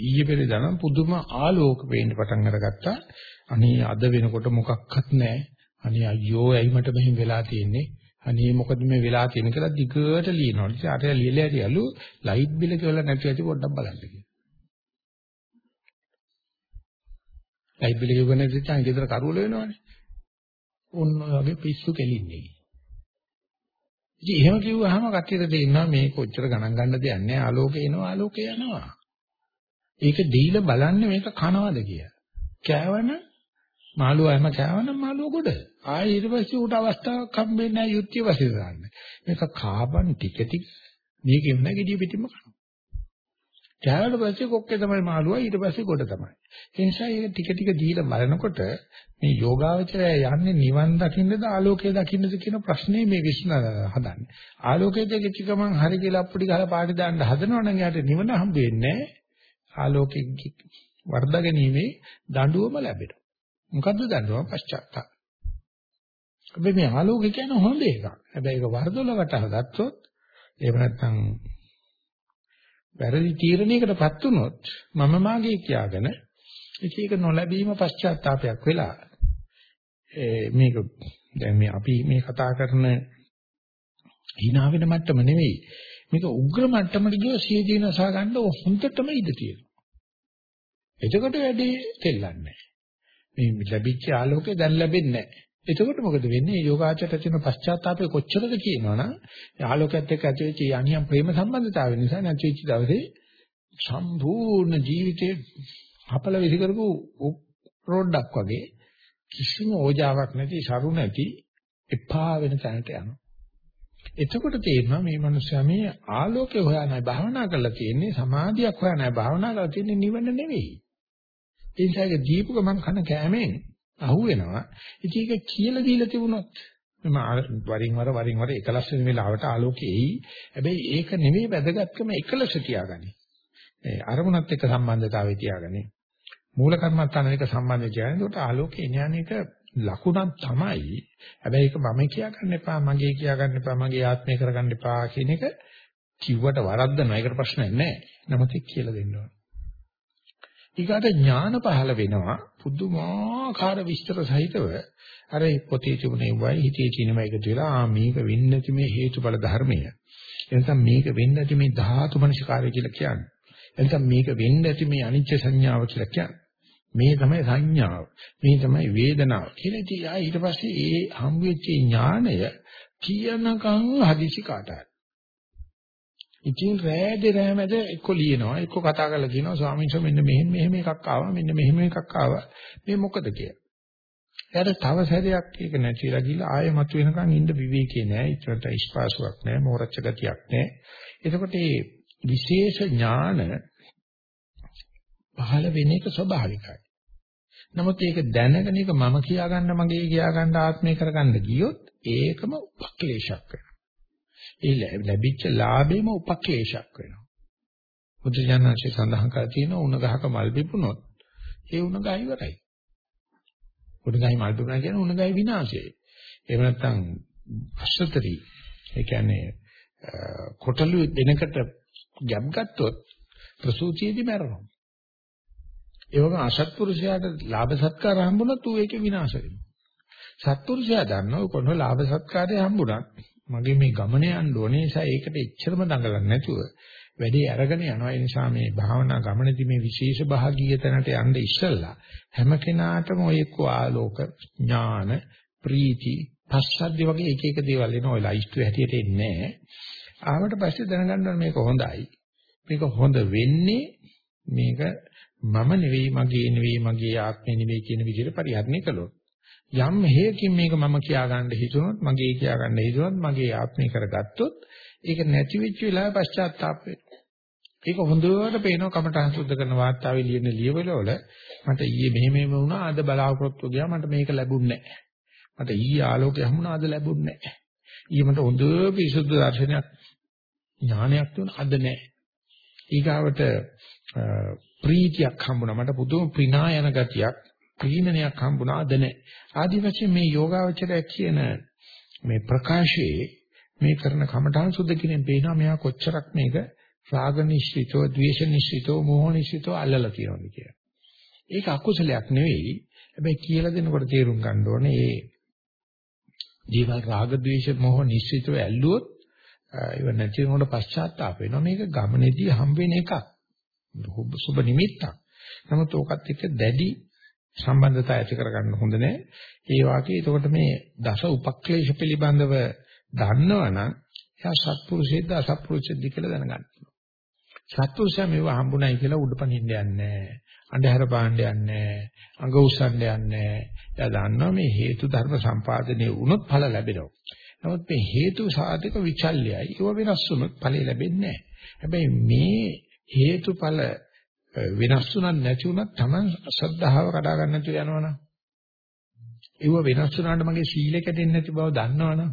ඊයේ පෙරේදා පුදුම ආලෝක පේන්න පටන් අරගත්තා. අනේ අද වෙනකොට මොකක්වත් නැහැ. අනේ අයියෝ ඇයි මට මෙහෙම වෙලා තියෙන්නේ? අනේ මොකද මේ වෙලා තියෙන්නේ කියලා දිගට ලියනවා. ඉතින් අර ලියලා ඇතියලු ලයිට් බිල කියලා නැති ඇති පොඩ්ඩක් බලන්න කියලා. ලයිට් බිල කිව්ව නැති චාන් ගෙදර කරවල වෙනවනේ. ඔන්න ඔය වගේ පිස්සු කෙලින්නේ. ඉතින් එහෙම කිව්වහම කට්ටියට දෙන්නා මේ කොච්චර ගණන් ගන්න දෙයක් නැහැ ආලෝකේ එනවා ආලෝකේ යනවා. ඒක දීලා බලන්නේ මේක කනවද කියලා. කෑවන මාළුවා හැම කෑවනම් මාළුව ගොඩ. ආයෙ ඊට පස්සේ උට අවස්ථාවක් හම්බෙන්නේ නැහැ යුක්තිය වශයෙන් ගන්න. මේක කාබන් ටික ටික මේකෙම නැගිටිය පිටින්ම කනවා. කෑවට පස්සේ කොක්කේ තමයි මාළුවා ඊට පස්සේ ගොඩ තමයි. ඒ නිසා ඒක ටික ටික දීලා බලනකොට මේ යෝගාවචරය යන්නේ නිවන් දකින්නද ආලෝකය දකින්නද කියන ප්‍රශ්නේ මේ විශ්න හදන්නේ. ආලෝකයේ දෙක ගමන් හරි කියලා අප්පුඩි ගහලා පාටි දාන්න හදනවනම් යාට නිවන හම්බ වෙන්නේ ආලෝකෙ වර්ධ ගැනීමේ දඬුවම ලැබෙනවා. මොකද්ද දඬුවම පශ්චාත්තාප. අපි මේ ආලෝකය කියන හොඳ එකක්. හැබැයි ඒක වර්ධවල වටහා ගත්තොත් එහෙම නැත්නම් වැරදි තීරණයකටපත් වුනොත් මම මාගේ කියාගෙන ඒක නොලැබීම පශ්චාත්තාවයක් වෙලා මේක දැන් මේ අපි මේ කතා කරන hina වෙන මට්ටම නෙවෙයි මේක උග්‍ර මට්ටමට ගිය සියදී නසා ගන්න හොඳටම ඉඩ තියෙනවා එතකොට වැඩි තෙල්ලන්නේ මේ ලැබිච්ච ආලෝකය දැන් ලැබෙන්නේ නැහැ එතකොට මොකද වෙන්නේ? යෝගාචරයට තියෙන පශ්චාත්තාපය කොච්චරද කියනවනම් ආලෝකයත් එක්ක ඇති වෙච්ච යණියම් ප්‍රේම සම්බන්ධතාවය නිසා නැතිවෙච්ච දවසේ සම්පූර්ණ ජීවිතේ අපල විසි කරපු රෝඩ්ඩක් වගේ කිසිම ඕජාවක් නැති සරු නැති එපා වෙන තැනට යනවා. එතකොට තේරෙනවා මේ මනුස්සයා මේ ආලෝකය හොයනයි භාවනා කරලා තියෙන්නේ සමාධියක් හොයනයි භාවනා කරලා තියෙන්නේ නිවන නෙවෙයි. ඒ නිසා ඒක දීපු ගමන් කන කෑමෙන් අහුවෙනවා. ඉතින් ඒක කියලා දීලා තිබුණොත් මම වරින් වර වරින් වර එකලස් වෙන වෙලාවට ආලෝකේ එයි. හැබැයි ඒක නෙවෙයි වැදගත්කම එකලස තියාගනි. ඒ අරමුණත් එක්ක සම්බන්ධතාවය තියාගනි. මූල කර්මත්තාන එක සම්බන්ධය කියන්නේ ඒකට ආලෝකේ ඥානයක ලකුණක් තමයි. හැබැයි ඒක මම කියා ගන්න එපා, මගේ කියා ගන්න එපා, මගේ ආත්මය කරගන්න එපා කියන එක කිව්වට වරද්දනවා. ඒකට ප්‍රශ්නයක් නැහැ. නමුත් ඒක කියලා දෙන්න ඕන. ඊගාට ඥාන පහළ වෙනවා පුදුමාකාර විස්තර සහිතව අර පොතේ තිබුණේ වයි හිතේ තියෙනම එකතු වෙලා ආ මේක වෙන්නේ නැති මේ හේතුඵල ධර්මය. එතන මේක වෙන්නේ නැති මේ ධාතු මනසිකාරය කියලා කියන්නේ. එතන මේක වෙන්නේ නැති මේ අනිච්ච සංඥාව කියලා කියන්නේ. මේ තමයි සංඥාව. මේ තමයි වේදනාව. කියලා ඉතින් ආ ඊට පස්සේ ඒ හම් වෙච්ච ඥාණය කියනකම් හදිසි කාටයි. ඉතින් රෑදේ රෑමැද එක්ක ලියනවා එක්ක කතා කරලා කියනවා ස්වාමීන් වහන්සේ මෙන්න මෙහෙම මෙහෙම එකක් ආවා මෙන්න මෙහෙම එකක් ආවා මේ මොකද කියලා. එයාට තව සැරයක් ඒක නැතිලා ගිහලා ආයෙ මතු වෙනකන් ඉන්න විවේකේ නෑ ඉතරට ඉස්පාසුවක් නෑ මෝරච්ච ගතියක් නෑ. එතකොට මේ විශේෂ ඥාන පහළ වෙන එක ස්වභාවිකයි. නමුත් ඒක දැනගෙන ඒක මම කියාගන්න මගේ කියාගන්න ආත්මය කරගන්න ගියොත් ඒකම උපක්ලේශයක් වෙනවා. ඒ ලැබිච්ච ලාභෙම උපක්ලේශයක් වෙනවා. බුදුජානනාංශය සඳහන් කර තියෙන උණ ගහක මල් පිපුණොත් ඒ උණ ගහ ඉවරයි. උණ ගහයි මල් පිපුණා කියන්නේ උණ ගහේ විනාශය. එහෙම නැත්නම් අශ්‍රතරි ඒ කියන්නේ කොටළු දෙනකට ගැබ් ගත්තොත් ප්‍රසූතියේදී මැරෙනවා. ඒ වගේ අසත්පුරුෂයාට ලාභ සත්කාර හම්බුනොත් ඌ ඒකේ විනාශ වෙනවා. සත්පුරුෂයා දන්නවා කොහොම ලාභ සත්කාරය හම්බුණත් මගේ මේ ගමනේ යන්න ඕනේ නිසා ඒකට එච්චරම දඟලන්නේ නැතුව වැඩේ අරගෙන යනවා. ඒ නිසා මේ භාවනා ගමනේදී මේ විශේෂ භාගීයතනට යන්න ඉස්සෙල්ලා හැම කෙනාටම ඔය එක්ක ආලෝක ඥාන ප්‍රීති පස්සද්ධි වගේ එක එක දේවල් එනවා. ඔය ලයිස්ට් හැටියට එන්නේ නැහැ. ආවට පස්සේ දැනගන්න මේක හොඳයි. මේක හොඳ වෙන්නේ මේක මම නෙවෙයි මගේ නෙවෙයි මගේ ආත්මෙ නෙවෙයි කියන විදිහට පරිහරණය කළොත්. යම් හේකින් මේක මම කියා ගන්න හිතුනොත් මගේ කියා ගන්න හිතුනොත් මගේ ආත්මය කරගත්තොත් ඒක නැති වෙච්ච වෙලාවේ පශ්චාත්තාප වෙනවා. ඒක හොඳට පේනවා කමටහන් සුද්ධ කරන වාර්තාවේ ලියන ලියවල මට ඊයේ මෙහෙම මෙහෙම වුණා අද බලාපොරොත්තු ගියා මට මේක ලැබුණේ නැහැ. මට ඊයේ ආලෝකය හම්බුණා අද ලැබුණේ නැහැ. ඊයේ මට හොඳ පිරිසුදු දර්ශනයක් ඥානයක් තුන අද නැහැ. ඊගාවට ප්‍රීතියක් හම්බුණා මට පුදුම ප්‍රිනායන ගතියක් ප්‍රීණනයක් හම්බුණාද නැහැ. ආදි වශයෙන් මේ යෝගාවචරය කියන මේ ප්‍රකාශයේ මේ කරන කමඨාන් සුද්ධ කිනෙන් පේනවා මෙයා කොච්චරක් මේක රාග නිශ්චිතව, ද්වේෂ නිශ්චිතව, මෝහ නිශ්චිතව අල්ලලා තියෙනවද කියලා. ඒක අකුසලයක් නෙවෙයි. හැබැයි කියලා දෙනකොට තේරුම් ගන්න ඕනේ මේ ජීවල් රාග ද්වේෂ මෝහ නිශ්චිතව ඇල්ලුවොත් ඒව නැති වෙනකොට පශ්චාත්තාප වෙනවා. මේක ගමනේදී හම්බ වෙන එකක්. සුබ නිමිත්තක්. නමුත් ඕකත් එක්ක දැඩි සම්බන්ධතා ඇති කරගන්න හොඳ නැහැ. ඒ වාගේ එතකොට මේ දස උපක්ලේශ පිළිබඳව දන්නවනම් එයා සත්පුරුෂයෙක්ද අසත්පුරුෂයෙක්ද කියලා දැනගන්න. සත්පුරුෂයා මේව හම්බුනායි කියලා උඩපනින්න යන්නේ නැහැ. අන්ධහර පාණ්ඩ යන්නේ නැහැ. අඟ උස්සන්න යන්නේ නැහැ. එයා දන්නවා මේ හේතු ධර්ම සම්පාදනය වුණොත් ඵල ලැබෙනවා. නමුත් මේ හේතු සාධක විචල්යයි. ඒව වෙනස් වුණොත් ඵලෙ ලැබෙන්නේ නැහැ. හැබැයි මේ හේතුඵල වෙනස් වුණත් නැති වුණත් Taman අසද්ධාව කඩා ගන්න නැතුව යනවනම්. ඒව වෙනස් වුණාට මගේ සීලය කැඩෙන්නේ නැති බව දන්නවනම්.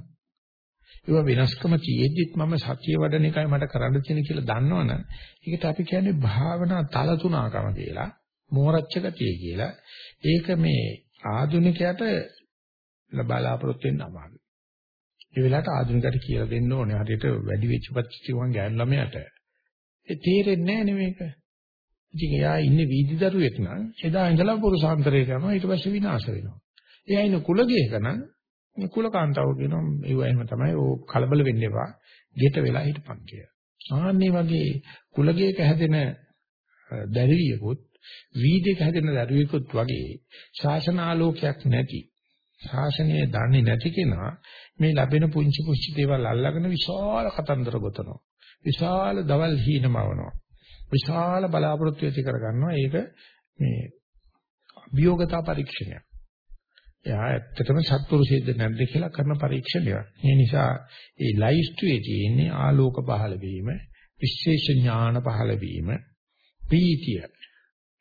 ඒව වෙනස්කම තියෙද්දිත් මම සතිය වඩන එකයි මට කරන්න තියෙන කියලා දන්නවනම් ඒකට අපි කියන්නේ භාවනා තල තුනකම කියලා මෝරච්ච ගතිය කියලා. ඒක මේ ආධුනිකයට බලාපොරොත්තු වෙන්න අමාරුයි. ඒ වෙලාවට ආධුනිකයට කියලා දෙන්න ඕනේ. හරියට වැඩි වෙච්ච පච්චිවන් ගෑනු ළමයාට. ඒ තේරෙන්නේ නැහැ නේ මේක. ඉතින් එයා ඉන්නේ වීදි දරුවෙක් නම් එදා ඉඳලා පුරුසාන්තරය කරනවා ඊට පස්සේ විනාශ වෙනවා. එයා ඉන්නේ කුලගේක නම් මේ කුලකාන්තාව කියනවා ඒව එහෙම තමයි ඕ කලබල වෙන්න එපා. ගෙට වෙලා හිටපන් කියලා. ආන්නේ වගේ කුලගේක හැදෙන දැරිවියකුත් වීදයක හැදෙන දරුවෙකුත් වගේ ශාසන ආලෝකයක් නැති ශාසනය දන්නේ නැති කෙනා මේ ලැබෙන පුංචි පුංචි දේවල් අල්ලගෙන විශාල කතන්දර ගොතනවා. විශාල දවල් හීනමවනවා. විශාල බලාපොරොත්තු ඇති කරගන්නවා. ඒක මේ අභියෝගතා පරීක්ෂණයක්. එයා ඇත්තටම සත්පුරුෂයෙක්ද නැද්ද කියලා කරන පරීක්ෂණයක්. ඒ නිසා ඒ ලයිස්ට්ුවේ තියෙන්නේ ආලෝක පහළ වීම, විශේෂ ඥාන පහළ වීම, ප්‍රීතිය.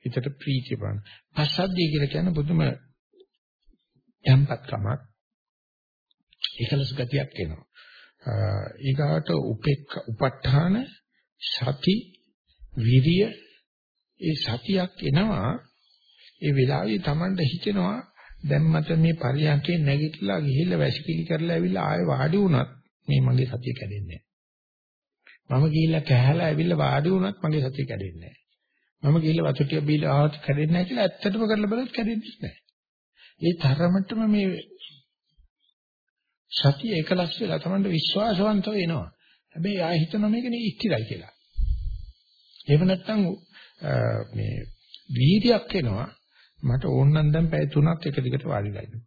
හිතට ප්‍රීතිය බලන්න. පස්සද්ධිය කියලා කියන්නේ බුදුම යම්පත්කමක් එකලස් ගතියක් එනවා. ඊගාට උපෙක් උප ဋ ාණ සති විරිය ඒ සතියක් එනවා ඒ වෙලාවේ Tamanට හිතෙනවා දැන් මට මේ පරියන්කේ නැගිටලා ගිහිල්ලා වැසිකිලි කරලා ඇවිල්ලා ආයෙ වාඩි වුණත් මේ මගේ සතිය කැඩෙන්නේ නැහැ. මම ගිහිල්ලා කැහැලා ඇවිල්ලා වාඩි වුණත් මගේ සතිය කැඩෙන්නේ නැහැ. මම ගිහිල්ලා වතුර ටික බීලා ආවත් කැඩෙන්නේ නැහැ කියලා ඇත්තටම කරලා බලද්දි කැඩෙන්නේ නැහැ. ඒ තරමටම මේ සතිය එකලස් වෙලා Tamanට විශ්වාසවන්ත වෙනවා. හැබැයි ආයෙ හිතනවා මේක නේ ඉස්තිරයි කියලා. එහෙම නැත්නම් මේ වීර්යයක් එනවා මට ඕනනම් දැන් පැය 3ක් එක දිගට වාඩිලා ඉන්න.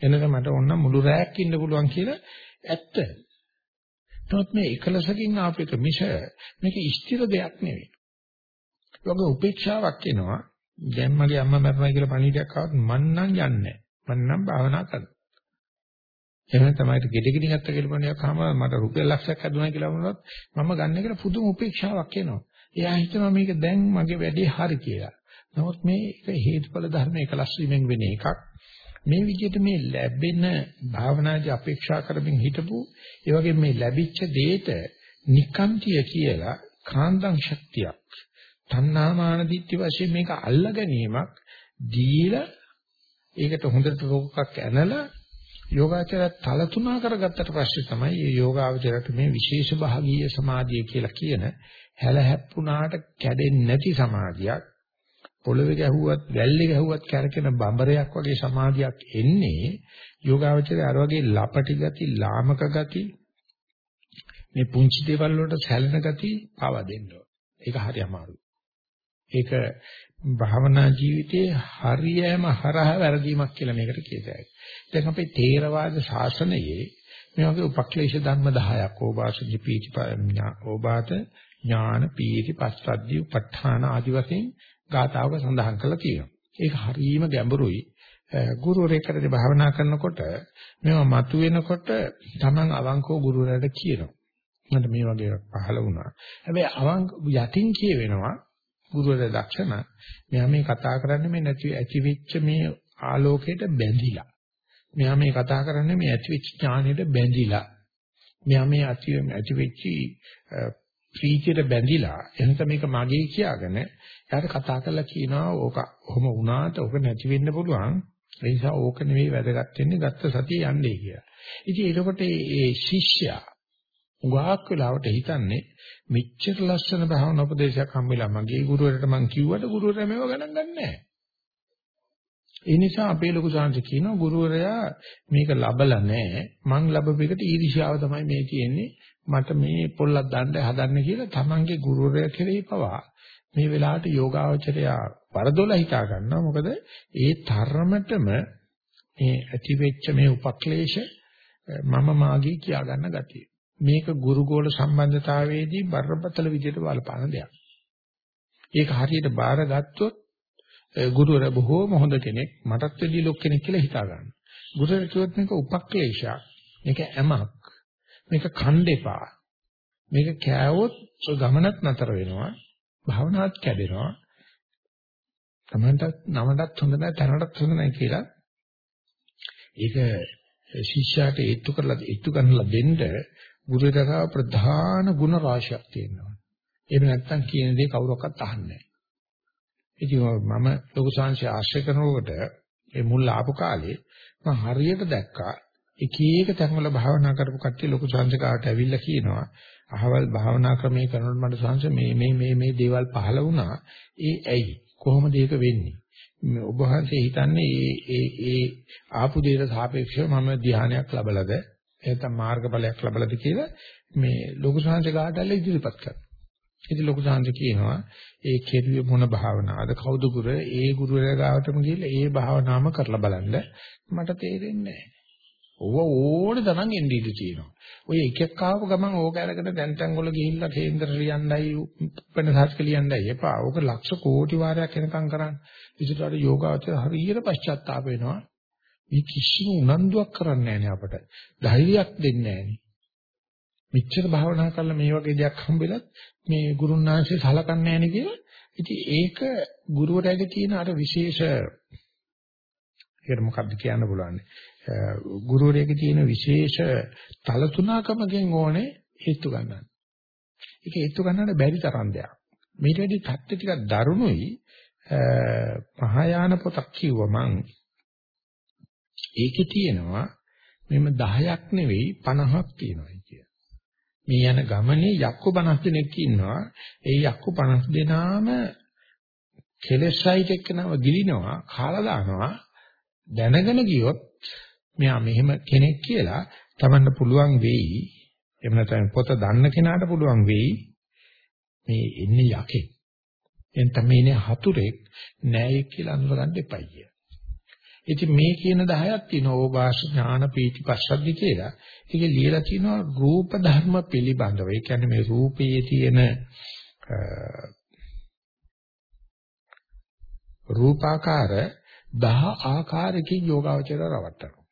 එනකම් මට ඕනනම් මුළු රැයක් ඉන්න පුළුවන් කියලා ඇත්ත. නමුත් මේ එකලසකින් ආපු එක මිස මේක ස්ථිර දෙයක් නෙවෙයි. ඒගොල්ලෝ උපේක්ෂාවක් එනවා. දැන් මගේ අම්මා මරනවා කියලා පණිවිඩයක් ආවත් මං නම් යන්නේ නැහැ. මං නම් භාවනා කරනවා. එහෙම තමයි ගෙඩ ගෙඩි ගත්ත කියලා පණියක් ආවම මට රුපියල් ලක්ෂයක් හදුනා කියලා වුණොත් මම ගන්න කියලා පුදුම උපේක්ෂාවක් එනවා. එයා හිතනවා මේක දැන් මගේ වැඩේ හරි කියලා. නමුත් මේක හේතුඵල ධර්ම එකලස් වීමෙන් වෙන එකක්. මේ විදිහට මේ ලැබෙන භාවනාදී අපේක්ෂා කරමින් හිටපු ඒ වගේ මේ ලැබිච්ච දෙයට නිකාන්තිය කියලා කාන්දං ශක්තියක් තණ්හාමාන දිට්ඨි වශයෙන් මේක අල්ලා ගැනීමක් දීලා ඒකට හොඳට රෝගයක් ඇනලා යෝගාචරය තල තුනා කරගත්තට පස්සේ තමයි මේ යෝගාචරයට මේ විශේෂ භාගීය සමාධිය කියලා කියන හැල හැප්පුණාට කැඩෙන්නේ නැති සමාධියක් පොළවේ ගැහුවත් වැල්ලේ ගැහුවත් කැරකෙන බඹරයක් වගේ සමාධියක් එන්නේ යෝගාවචරය අර වගේ ලපටි ගති ලාමක ගති මේ පුංචි දේවල් වලට සැලෙන ගති පාවා දෙන්න ඒක හරි අමාරුයි. ඒක භාවනා ජීවිතයේ හරියම හරහා වැරදීමක් කියලා මේකට කියතයි. දැන් අපේ තේරවාද ශාසනයේ මේ වගේ උපක්ලේශ ධර්ම 10ක් ඕබාස ජීපීති ඕබාත ඥාන පීති පස්සද්ධි උප ဋ ාණ ආදි වශයෙන් ගාතාවක සඳහන් කරලා තියෙනවා. ඒක හරීම ගැඹුරුයි. ගුරුවරයෙක්ට භාවනා කරනකොට මේවා මතුවෙනකොට Taman අවංකව ගුරුවරයාට කියනවා. මට මේ වගේ පහළ වුණා. හැබැයි අවංක යටින් කියවෙනවා ගුරුවරයා දක්ෂණ මෙයා මේ කතා කරන්නේ මේ නැති ඇති වෙච්ච මේ ආලෝකයට බැඳිලා. මෙයා මේ කතා කරන්නේ මේ ඇති වෙච්ච ඥානෙට බැඳිලා. මෙයා මේ ඇති ඇති වෙච්ච ප්‍රීතියට බැඳිලා එහෙනම් මේක මගේ කියාගෙන එයාට කතා කරලා කියනවා ඕක ඔහොම වුණාට ඕක නැති වෙන්න පුළුවන් ඒ නිසා ඕක නෙවෙයි වැදගත් වෙන්නේ ගත්ත සතිය යන්නේ කියලා. ඉතින් ඒකට ඒ ශිෂ්‍යයා උගාක් වෙලාවට හිතන්නේ මෙච්චර ලස්සන භාවනා උපදේශයක් හම්බෙලා මගේ ගුරුවරට මං කිව්වට ගුරුවරයා මේව ගණන් ගන්නෑ. ඒ නිසා අපේ ලොකු සාංශ කියනවා ගුරුවරයා මේක ලබලා නැහැ. මං ලැබෙකට ඊර්ෂ්‍යාව තමයි මේ තියෙන්නේ. මට මේ පොල්ලක් දාන්න හදන්න කියලා තමන්ගේ ගුරුවරයා කෙරෙහි පවා මේ වෙලාවට යෝගාවචරයා වරදොල හිතා ගන්නවා. මොකද ඒ තරමටම මේ ඇති වෙච්ච මේ උපක්ලේශ මම මාගේ කියා ගන්න ගතිය. මේක ගුරුගෝල සම්බන්ධතාවයේදී බරපතල විදිහට බලපාන දෙයක්. ඒක හරියට බාරගත්තොත් ගුරුවරයා බොහෝම හොඳ කෙනෙක් මටත් වැඩිය ලොක් කෙනෙක් කියලා හිතා ගන්න. ගුරුවරයා කිව්වොත් මේක උපක්ලේශයක්. මේක ඇමක්. මේක ඛණ්ඩේපා. මේක කෑවොත් ගමනත් නතර වෙනවා. භාවනාවත් කැඩෙනවා. තමන්ට නමටත් හොඳ නැහැ තැනටත් හොඳ නැහැ කියලා ඒක ශිෂ්‍යයාට ඒත්තු කරලා ඒත්තු කරනලා දෙන්න ගුරුවරයා ප්‍රධාන ගුණ රාශියක් තියෙනවා. එහෙම නැත්නම් කියන දේ කවුරක්වත් අහන්නේ නැහැ. ඉතින් මම ලොකු සංශය ආශ්‍රය කරනකොට ඒ මුල් ආපු කාලේ මම හරියට දැක්කා එක එක තැන්වල භාවනා කරපු කට්ටිය ලොකු සංසකාරට ඇවිල්ලා කියනවා අහවල් භාවනා ක්‍රමයේ කරනකොට මට සංස මේ මේ මේ මේ දේවල් පහළ වුණා. ඒ ඇයි? කොහොමද ඒක වෙන්නේ? ඔබ වහන්සේ හිතන්නේ ඒ ඒ ඒ ආපු දෙයට සාපේක්ෂව මම ධානයක් ලැබලද? එහෙනම් මාර්ගඵලයක් ලැබලද කියලා මේ ලොකු සංසකාරට ඇවිල්ලා ඉදිරිපත් කරනවා. ඉතින් ලොකු සාන්ත කියනවා ඒ කෙරුවේ මොන භාවනාවද? කවුද ගුරු? ඒ ගුරුවරයා ගාවටම ගිහලා ඒ භාවනාවම කරලා බලන්න. මට තේරෙන්නේ නැහැ. ඕව ඕනේ තරම් එන්නේ ඉඳී තියෙනවා. ඔය එක එක ආව ගමන් ඕක අරගෙන දැන් තැන් වල ගිහිල්ලා කේන්දර ලියන්නයි උපෙන්නසාස්ක ලියන්නයි එපා. ඕක ලක්ෂ කෝටි වාරයක් එනකම් කරන්න. ඉතින් අර යෝගාවචර හරියට පශ්චාත්තාප වෙනවා. මේ කිසිම උනන්දුවක් කරන්නේ නැහැ අපට. ධෛර්යයක් දෙන්නේ නැහැ. මෙච්චර භාවනා කරලා මේ වගේ දෙයක් හම්බෙලත් මේ ගුරුනාංශය සලකන්නේ නැහැ කියලා. ඉතින් ඒක ගුරුවරයාගේ තියෙන අර විශේෂ ඒකට මොකක්ද කියන්න පුළුවන්. ගුරුවරයාගේ තියෙන විශේෂ තලතුණකමකින් ඕනේ හේතු ගන්නන්න. ඒක හේතු ගන්නට බැරි තරම් දෙයක්. මේට වැඩි தත්ත්ව ටිකක් දරුණුයි මහායාන පොතක් කිව්වා මං ඒකේ තියෙනවා මෙම 10ක් නෙවෙයි 50ක් තියෙනවා කිය. මේ යන ගමනේ යක්කු 50 දෙනෙක් ඉන්නවා. ඒ යක්කු 50 දෙනාම කෙලෙසයිට එක්කනව ගිලිනවා, කාලා දානවා. දැනගෙන ගියොත් මෙයා මෙහෙම කෙනෙක් කියලා තමන්න පුළුවන් වෙයි. එහෙම නැත්නම් පොත දන්න කෙනාට පුළුවන් වෙයි මේ එන්නේ යකෙක්. එතන මේ ඉන්නේ හතුරෙක් නෑයි කියලා අඳුරගන්න එපයි කිය. ඉතින් මේ කියන 10ක් තියෙනවා ඕවාස ඥාන පීති පස්සද්ධි කියලා. ඒකේ ලියලා තියෙනවා රූප ධර්ම පිළිබඳව. ඒ කියන්නේ මේ රූපයේ තියෙන රූපාකාර 10 ආකාරකින් යෝගාවචර රවට්ටනවා.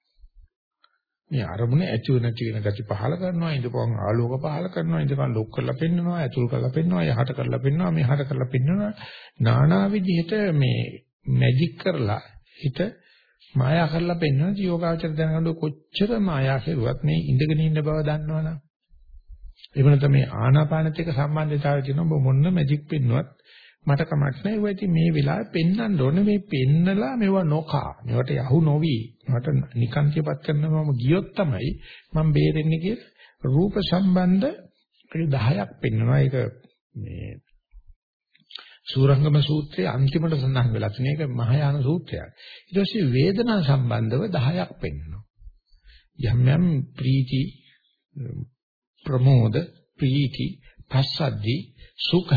මේ අරමුණ ඇති වෙන තියෙන gati පහල කරනවා ඉඳපුවම ආලෝක පහල කරනවා ඉඳපන් ලොක් කරලා පෙන්නනවා ඇතුල් කරලා පෙන්නනවා යහට කරලා පෙන්නනවා මෙහාට කරලා පෙන්නනවා. නානා විදිහට මේ මැජික් කරලා හිත මායා කරලා පෙන්වන යෝගාචර දැනගන්න කොච්චර මායා කෙරුවත් මේ ඉඳගෙන ඉන්න බව දන්නවනම්. එහෙම නැත්නම් මේ ආනාපානත් එක්ක සම්බන්ධතාවය තියෙනවා. මොන්න මැජික් පෙන්නුවත් මට කමක් නැහැ ඒවා ඉතින් මේ වෙලාවේ පෙන්වන්න ඕනේ. මේ පෙන්නලා මේව නොකා. මේවට යහු නොවි. මට නිකන් කියපත් කරනවම ගියොත් තමයි මම බේරෙන්නේ කියලා. රූප සම්බන්ධ 10ක් පෙන්වනවා. ඒක මේ සූරංගම සූත්‍රයේ අන්තිමට සඳහන් වෙලා තියෙන එක මහායාන සූත්‍රයක්. ඊට පස්සේ වේදනා සම්බන්ධව 10ක් පෙන්වනවා. යම් යම් ප්‍රීති ප්‍රමෝද ප්‍රීති පස්සද්ධි සුඛ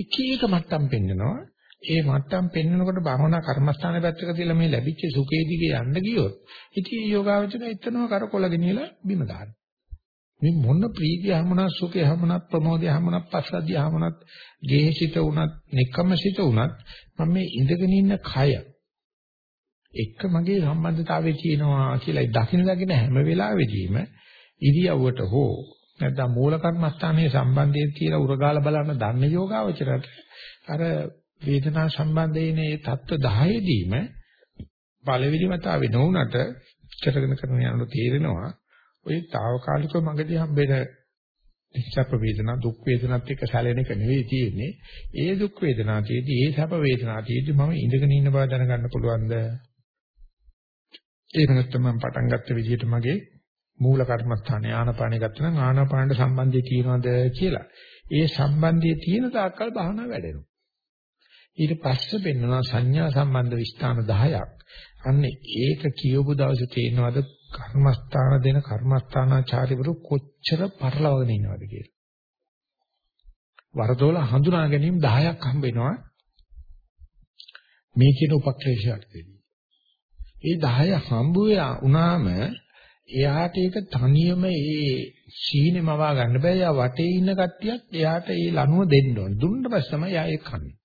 එක එක මට්ටම් පෙන්වනවා. ඒ මට්ටම් පෙන්වනකොට භවනා කර්මස්ථාන පැත්තක තියලා මේ ලැබිච්ච සුඛේ දිගේ යන්න ගියොත් ඉතින් යෝගාවචර එතනම කරකොල ගෙනියලා බිම දානවා. මේ මොන ප්‍රීතිය හැමනක් සුඛය හැමනක් ප්‍රමෝදය හැමනක් පස්සද්ධිය හැමනක් ගේහසිත උනත් නෙක්කමසිත උනත් මම මේ ඉඳගෙන ඉන්න කය එක්ක මගේ සම්බන්ධතාවය තියෙනවා කියලා දකින්න දකින්න හැම වෙලාවෙදීම ඉරියව්වට හෝ නැත්නම් මූල කර්මස්ථානයේ සම්බන්ධය කියලා උරගාලා බලන්න දන්න යෝගාවචරයට අර වේදනා සම්බන්ධයෙන් මේ தত্ত্ব 10 දීම පළවෙනි වතාවේ නොඋනට චරගෙන කරන යනකොට තේරෙනවා ඔය తాවකාලික මගදී හම්බෙන සැප වේදනා දුක් වේදනාත් එක්ක සැලෙන එක නෙවෙයි තියෙන්නේ. ඒ දුක් වේදනා තියේදී ඒ සැප වේදනා තියේදී මම ඉඳගෙන ඉන්න බව දැනගන්න පුළුවන්ද? ඒක නැත්නම් මම පටන් ගත්ත විදිහට මගේ මූල කර්මස්ථානේ ආනාපානෙ ගත්තා නම් ආනාපානට සම්බන්ධය තියෙනවද කියලා. ඒ සම්බන්ධය තියෙන තාක්කල් භාවනාව වැඩෙනවා. ඊට පස්සේ වෙනවා සංඥා සම්බන්ධ විස්ථාන 10ක්. අන්න ඒක කියවපු දවසේ තේනවද කර්මස්ථාන දෙන කර්මස්ථානාචාර්යවරු කොච්චර පරලවගෙන ඉනවද කියලා. වරදොල හඳුනා ගැනීම 10ක් හම්බ වෙනවා මේ කියන උපක්‍රේෂයටදී. ඒ 10 හම්බ වුණාම එයාට ඒක තනියම ඒ සීනේ මවා ගන්න බෑ. එයා වටේ ඉන්න කට්ටියත් එයාට ඒ ලනුව දෙන්න ඕන. දුන්න පස්සේ තමයි එයා ඒක කන්නේ.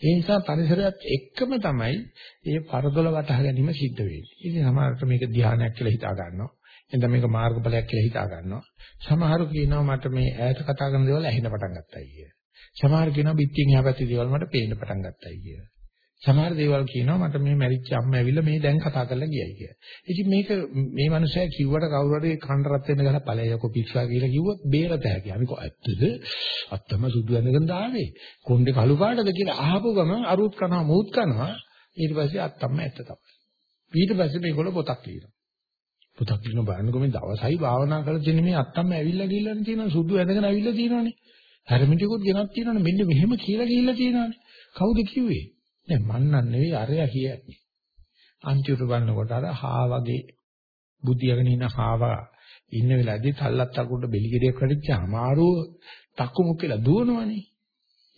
ඒ නිසා පරිසරයත් එක්කම තමයි මේ පරදොල වටහා ගැනීම සිද්ධ වෙන්නේ. ඉතින් සමහරවිට මේක ධානයක් කියලා හිතා ගන්නවා. එතන මේක මාර්ගඵලයක් කියලා හිතා ගන්නවා. සමහරු කියනවා මට මේ ඈත කතා කරන දේවල් ඇහෙන්න පටන් ගත්තයි කිය. සමහර කියනවා පිටින් එහා පැත්තේ දේවල් මට පේන්න පටන් ගත්තයි කිය. සමහර දේවල් කියනවා මට මේ මැරිච්ච අම්මා ඇවිල්ලා මේ දැන් කතා කරලා ගියයි කියලා. ඉතින් මේක මේ මනුස්සයා කිව්වට කවුරු හරි කන්න රත් වෙන්න ගහලා ඵලයක පිස්සා කියලා කිව්වොත් බේරත හැකි. අනික ඇත්තද? අත්තම සුදු ඇඳගෙන දාවේ. කොණ්ඩේ කළු පාටද කියලා අහපු ගමන් අරුත් කනවා මූත් කනවා. ඊට පස්සේ අත්තම ඇත්ත තමයි. ඊට පස්සේ මේගොල්ලෝ පොතක් ලියනවා. පොතක් ලියන බලන්නකො මේ දවසයි භාවනා කරලා තියෙන මේ අත්තම ඇවිල්ලා ගිල්ලන තියෙනවා සුදු ඇඳගෙන ඇවිල්ලා තියෙනවානේ. හැරමිටිකුත් ගෙනත් තියෙනවානේ. මෙන්න මෙහෙම කියලා ගිහිල්ලා තියෙනවානේ. කවුද කිව්වේ? දැන් මන්නන් නෙවෙයි අරයා කියන්නේ. අන්තිමට බලනකොට අර හා වගේ බුද්ධියගෙන ඉන්න හාවා ඉන්න වෙලාවේදී තල්ලත් අකුඩ බෙලිගෙඩියක් කඩච්චාම ආරෝ තක්කුමුක් කියලා දුවනවනේ.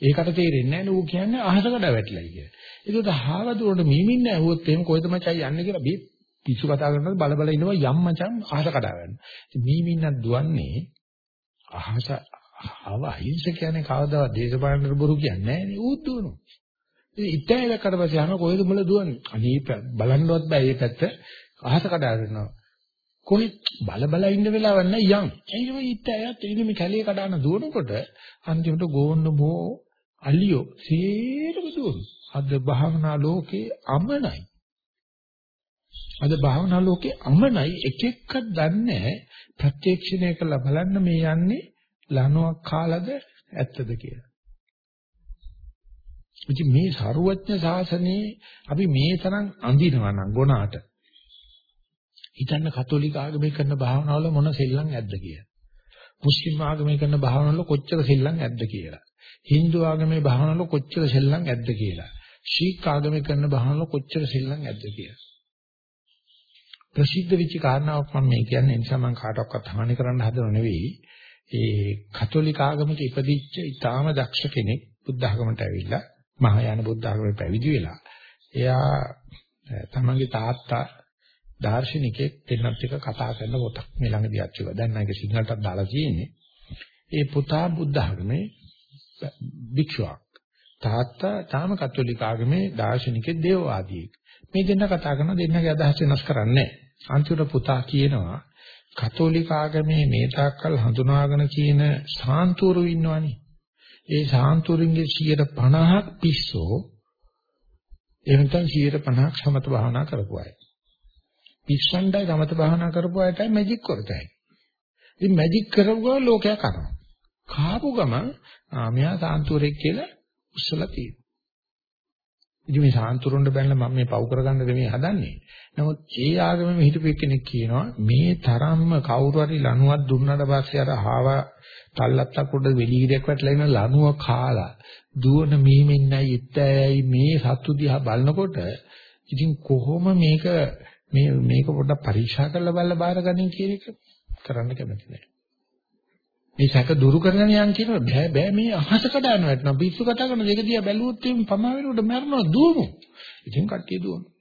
ඒකට තේරෙන්නේ නැහැ නෝ කියන්නේ අහසකට වැටිලා කිය. ඒකට හාව දුරට මීමින් ඇහුවොත් එහෙම කොහෙද මචං යන්නේ කියලා බී පිස්සු කතා කරනකොට බල බල ඉන්නවා යම් මචං අහස කඩා ගන්න. ඉතින් මීමින්නක් දුවන්නේ අහස ආව අහිංස කියන්නේ කවදාවත් දේශපාලන බොරු කියන්නේ නැහැ නේ ඌත් දුවනවා. ඉතින් ඉතේ දැක්කට පස්සේ අහනවා කොහෙද උඹල දුවන්නේ? අනේ බලන්නවත් බෑ මේ පැත්ත අහස කඩාගෙනවා. කොහේ බල බල ඉන්න වෙලාවක් නැහැ යන්. ඒ වගේ ඉතේයත් එන්නේ මේ කැලේ කඩාන දුවනකොට අන්තිමට ගෝන්න බෝ අලියෝ සේරම දුවන. අද භාවනා ලෝකේ අමනයි. අද භාවනා ලෝකේ අමනයි එක එකක් දන්නේ ප්‍රත්‍යක්ෂණය කරලා බලන්න මේ යන්නේ ලනුවක් කාලද ඇත්තද කියලා. ඉතින් මේ ਸਰුවඥ ශාසනයේ අපි මේ තරම් අඳිනවා නම් ගුණාට හිතන්න කතෝලික ආගමේ කරන භාවනාවල මොන සෙල්ලම් ඇද්ද කියලා. මුස්ලිම් ආගමේ කරන භාවනාවල කොච්චර සෙල්ලම් ඇද්ද කියලා. Hindu ආගමේ භාවනාවල කොච්චර සෙල්ලම් ඇද්ද කියලා. ශීක් ආගමේ කරන භාවනාවල කොච්චර සෙල්ලම් ඇද්ද කියලා. ප්‍රසිද්ධ වෙච්ච කාරණාවක් මම මේ කියන්නේ නිසා මම කාටවත් හානි කරන්න හදනව නෙවෙයි. ඒ කතෝලික ආගමක ඉපදිච්ච ඊටාම දක්ෂ කෙනෙක් බුද්ධ ආගමට ඇවිල්ලා මහායාන බුද්ධ ආගමේ පැවිදි වෙලා එයා තමන්ගේ තාත්තා දාර්ශනිකයෙක් දෙන්නත් එක කතා කරන පොතක් මේ ළඟදී අච්චුවා. දැන් නම් ඒක සිංහලටත් දාලා තියෙන්නේ. ඒ පුතා බුද්ධ ආගමේ භික්ෂුවක්. තාත්තා තාම කතෝලික ආගමේ දාර්ශනිකයෙක් දේවවාදියෙක්. මේ දෙන්න කතා කරන දෙන්නගේ අදහස් වෙනස් කරන්නේ නැහැ. අන්තිමට පුතා කියනවා කතෝලික ආගමේ මේ තාක්කල් හඳුනාගෙන කියන සාන්තුරු ඉන්නවනේ. ඒ සාන්තුරුන්ගේ 50ක් පිස්සෝ එහෙම නැත්නම් 50ක් සමත භාවනා කරපු අය. පිස්සන්ඩයි සමත භාවනා කරපු අයටයි මැජික් කරතයි. ඉතින් මැජික් කරගුවා ලෝකයක් කරනවා. කාපු ගමන් මෙයා සාන්තුරෙක් කියලා උස්සලා තියෙනවා. ඉතින් මේ සාන්තුරුන්ට බැලලා මම මේ පව් කරගන්න දෙමේ හදන්නේ. නමුත් ඒ ආගමෙම හිටපු කෙනෙක් කියනවා මේ තරම්ම කවුරු හරි ලණුවක් දුන්නාට පස්සේ අර හාව තල්ලත්තක් උඩ වෙලීරයක් වැටලා ඉන්න ලණුව කාලා දුවන මීමෙන්නයි ඉත්තෑයි මේ සත්තු දිහා බලනකොට ඉතින් කොහොම මේක මේ මේක පොඩ්ඩක් පරීක්ෂා කරලා බලලා බාරගන්න කියන එක කරන්න කැමති නැහැ. මේ සැක දුරු කරගෙන යන් කියනවා බෑ බෑ මේ අහස කඩන වැටෙනවා පිස්සු කතා කරන දෙක දිහා බැලුවොත් එම් පමා වෙනකොට මැරෙනවා දුවමු. ඉතින් කට්ටිය දුවනවා.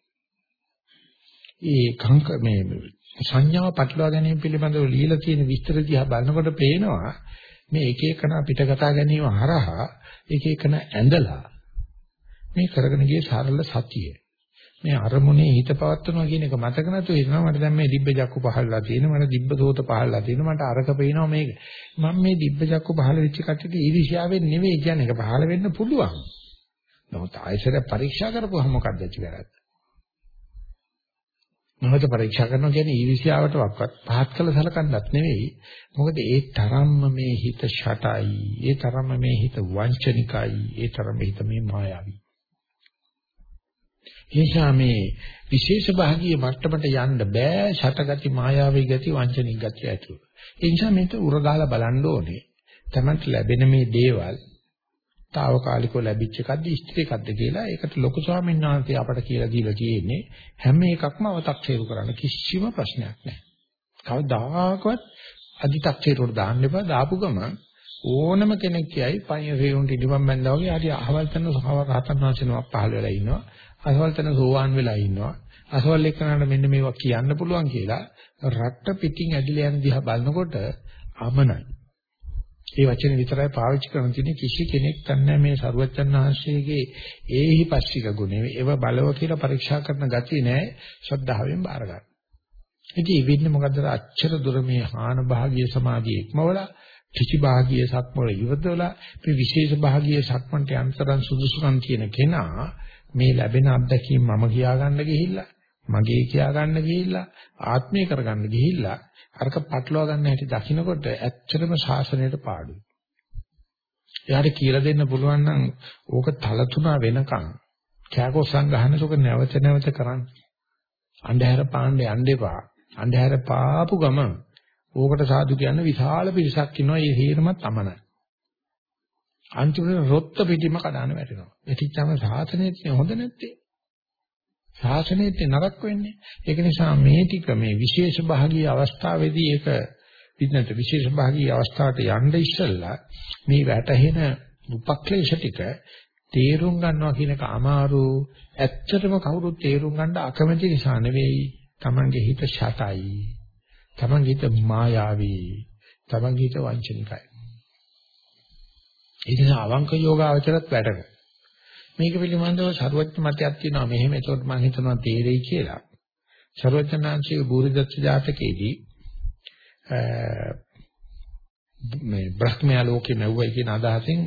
ඒ කංක මේ සංඥාව පටලවා ගැනීම පිළිබඳව ලියලා තියෙන විස්තර දිහා බලනකොට පේනවා මේ එක එකන පිට කතා ගැනීම හරහා එක එකන ඇඳලා මේ කරගෙන ගිය සරල සතිය මේ අරමුණේ හිත පවත්වනවා කියන එක මතක නැතුව ඉන්නවා මට දැන් මේ දිබ්බ ජක්කු පහළලා තියෙනවා මට දිබ්බ සෝත පහළලා තියෙනවා මට අරක පේනවා මේක. මම මේ දිබ්බ ජක්කු පහළ වෙච්ච කට්ටියට ඊර්ෂ්‍යාවෙන් නෙවෙයි කියන්නේ ඒක පහළ වෙන්න පුළුවන්. නමුත් ආයෙසර පරීක්ෂා කරපුවහම මොකක්ද ඇති කරන්නේ මොනවද පරීක්ෂා කරනවා කියන්නේ ඊර්ෂ්‍යාවට වක්වත් පහත් කළ සලකන්නත් නෙවෙයි. මොකද ඒ තරම්ම මේ හිත ෂටයි ඒ තරම්ම මේ හිත වංචනිකයි ඒ තරම්ම හිත මේ මායාවී. නිසා මේ විශේෂ භාගීය මට්ටමට යන්න බෑ ෂටගති මායාවේ ගති වංචනික ගති ඇතුළු. ඒ නිසා මේක උරගාලා බලන්න ඕනේ. තමන්ට ලැබෙන මේ දේවල් తాවකාලිකව ලැබිච්ච එකක්ද ඉෂ්ටි එකක්ද කියලා ඒකට ලොකු ස්වාමීන් වහන්සේ අපට කියලා දීලා තියෙන්නේ හැම එකක්ම අව탁සේරු කරන්න කිසිම ප්‍රශ්නයක් නැහැ. කවදාකවත් අදි탁සේරුවට දාන්න එපා දාපු ගමන් ඕනම කෙනෙක් කියයි පණිය රේවුන්ට ඉඩමන් බැඳා වගේ හරි අහවල් කරන සහව රහතන් වහන්සේනමක් පහළ වෙලා ඉනවා අසවල් තන සෝවාන් වෙලා ඉන්නවා. අසවල් එක්කනට මෙන්න මේවා කියන්න පුළුවන් කියලා රට්ට පිටින් ඇදලා යන දිහා බලනකොට අමනයි. ඒ වචනේ විතරයි පාවිච්චි කරන තියෙන්නේ කිසි කෙනෙක් දන්නේ මේ සරුවච්චන් වහන්සේගේ ඒහි පස්සික ගුණය ඒව බලව කියලා පරීක්ෂා කරන ගතිය නෑ ශ්‍රද්ධාවෙන් බාර ගන්න. ඉතින් ඉවෙන්නේ මොකද්ද අච්චර දුර මේ හාන භාගීය සමාධිය ඉක්මවලා කිසි භාගීය සක්මවල ඉවතවලා මේ විශේෂ භාගීය සක්මන්ට යන්තරන් සුදුසුකම් කියන කෙනා මේ ලැබෙන අත්දැකීම් මම කියා ගන්න ගිහිල්ලා මගේ කියා ගන්න ගිහිල්ලා ආත්මය කරගන්න ගිහිල්ලා අරක පටලවා ගන්න හැටි දකින්නකොට ඇත්තටම ශාසනයට පාඩුයි. එයාට කියලා දෙන්න පුළුවන් නම් ඕක තල තුනා වෙනකන් කෑකොස්සන් ගහනසොක නැවත නැවත කරන්න. අන්ධහැර පාණ්ඩේ යන්න එපා. අන්ධහැර පාපු ගම ඕකට සාදු කියන විශාල පිරිසක් ඉන්නවා ඒ හේරමත් අමනයි. අන්තිමට රොත්ත පිටිම කඩාන වැටෙනවා. එතිච්චම සාසනයේ හොඳ නැත්තේ. ශාසනයේ නරක වෙන්නේ. ඒක නිසා මේ ටික මේ විශේෂ භාගීය අවස්ථාවේදී ඒක විද්නත විශේෂ භාගීය අවස්ථාවට යන්න ඉස්සෙල්ලා මේ වැටහෙන උපක්ලේශ ටික තේරුම් ගන්නවා කියන එක අමාරු. ඇත්තටම කවුරුත් තේරුම් ගන්න අකමැති නිසා නෙවෙයි. Tamange හිත ෂටයි. Tamange හිත මායාවී. Tamange හිත වංචනිකයි. ඒ නිසා අවංක යෝගාවචරත් වැඩක. මේක පිළිබඳව සරුවච්ච මතයක් තියෙනවා මෙහෙම ඒකට මම හිතනවා තේරෙයි කියලා. සරුවච්චනාංශයේ බුරිදත්ත ජාතකයේදී මේ බ්‍රහ්මයා ලෝකේ නැවුවයි කියන අදහසින්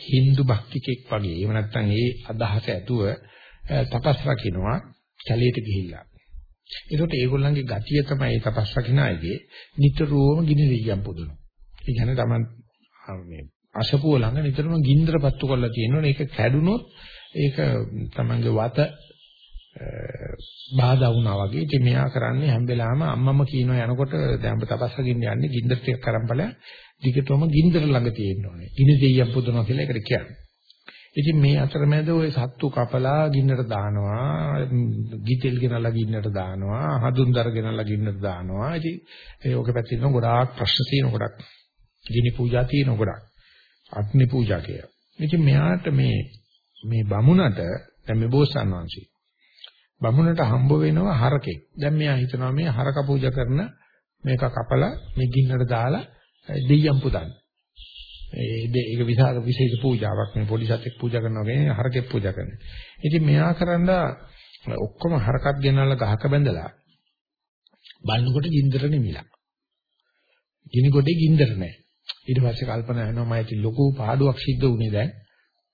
Hindu භක්තිකෙක් වගේ එහෙම නැත්නම් ඒ අදහස ඇතුව තපස් රකින්නවා කැලේට ගිහිල්ලා. ඒකට ඒගොල්ලන්ගේ ගතිය තමයි තපස් රකින්න අයගේ නිතරම ගිනි දෙයියන් පුදුනවා. ඒ කියන්නේ Taman මේ අසපුව ළඟ නිතරම ගින්දර පත්තු කරලා තියෙනවා. ඒක කැඩුනොත් ඒක Tamanගේ වත බාධා වුණා වගේ. ඉතින් මෙයා කරන්නේ හැම වෙලාවෙම අම්මම කියනවා යනකොට දැන් ඔබ තපස් රකින්න යන්නේ ගින්දර ටික කරන් බලන්න. දිගටම ගින්දර ළඟ තියෙන්න ඕනේ. ගිනි දෙයියන් පුදුනවා කියලා ඒකට කියන්නේ. ඉතින් මේ අතරමැද ওই සත්තු කපලා ගින්නට දානවා, ගිතෙල් ගෙනල්ලා ගින්නට දානවා, හඳුන්දර ගෙනල්ලා ගින්නට දානවා. ඉතින් ඒ ඔක පැත්තේ ඉන්න ගොඩාක් ප්‍රශ්න තියෙන ගොඩක්. ගිනි පූජා තියෙන ගොඩක්. අග්නි පූජා කිය. ඉතින් මෙයාට මේ මේ බමුණට දැන් මේ බෝසත්න් වහන්සේ බමුණට හම්බ වෙනවා හරකෙක්. දැන් මෙයා හිතනවා මේ හරක පූජා කරන මේක කපලා මේ ගින්නට දාලා දෙයියන් පුදන්න. ඒ ඒක විසාර විශේෂ පූජාවක් මේ පොඩි සතෙක් පූජා කරනවා කියන්නේ හරකෙක් පූජා කරනවා. ඉතින් මෙයා කරන්න ඔක්කොම හරකක් ගෙනල්ලා ගහක බැඳලා බලනකොට ගින්දර නෙමිලා. ගිනි ගොඩේ ගින්දර නැහැ. ඊට පස්සේ කල්පනා වෙනවා මම ඉතින් ලොකු පාඩුවක් සිද්ධ වුණේ දැන්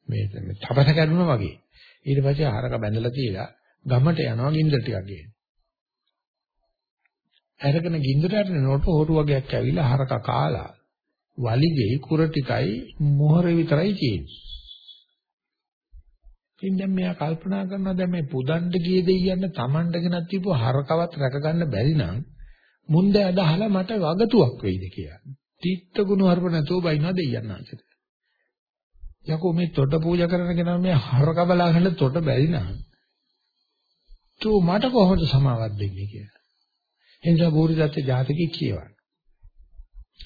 මේ තපස කැඩුනා වගේ. ඊට පස්සේ හරක බැඳලා තියලා ගමට යනවා ගින්දර ටිකක් ගේන්න. අරගෙන ගින්දරට නෝට හොරු වගේක් ඇවිල්ලා හරක කාලා වලිගේ කුර ටිකයි මොහර විතරයි තියෙන්නේ. ඉතින් දැන් මෙයා කල්පනා කරනවා දැන් මේ පුදන්න ගිය දෙයියන්න Tamanට ගෙනත් තිබු හරකවත් රැක ගන්න බැරි නම් මුන්ද ඇදහලා මට වගතුවක් වෙයිද කියලා. තීත්ත ගුණ හරප නැතුව බයිනවා දෙයියන් ආන්සට. යකෝ මේ තොට පූජා කරනගෙන මේ හරක බලාගෙන තොට බැරි නම් තෝ මට කොහොමද සමාවක් දෙන්නේ කියලා. එනිසා බෝධිදත්ත ජාතකයේ කියවන.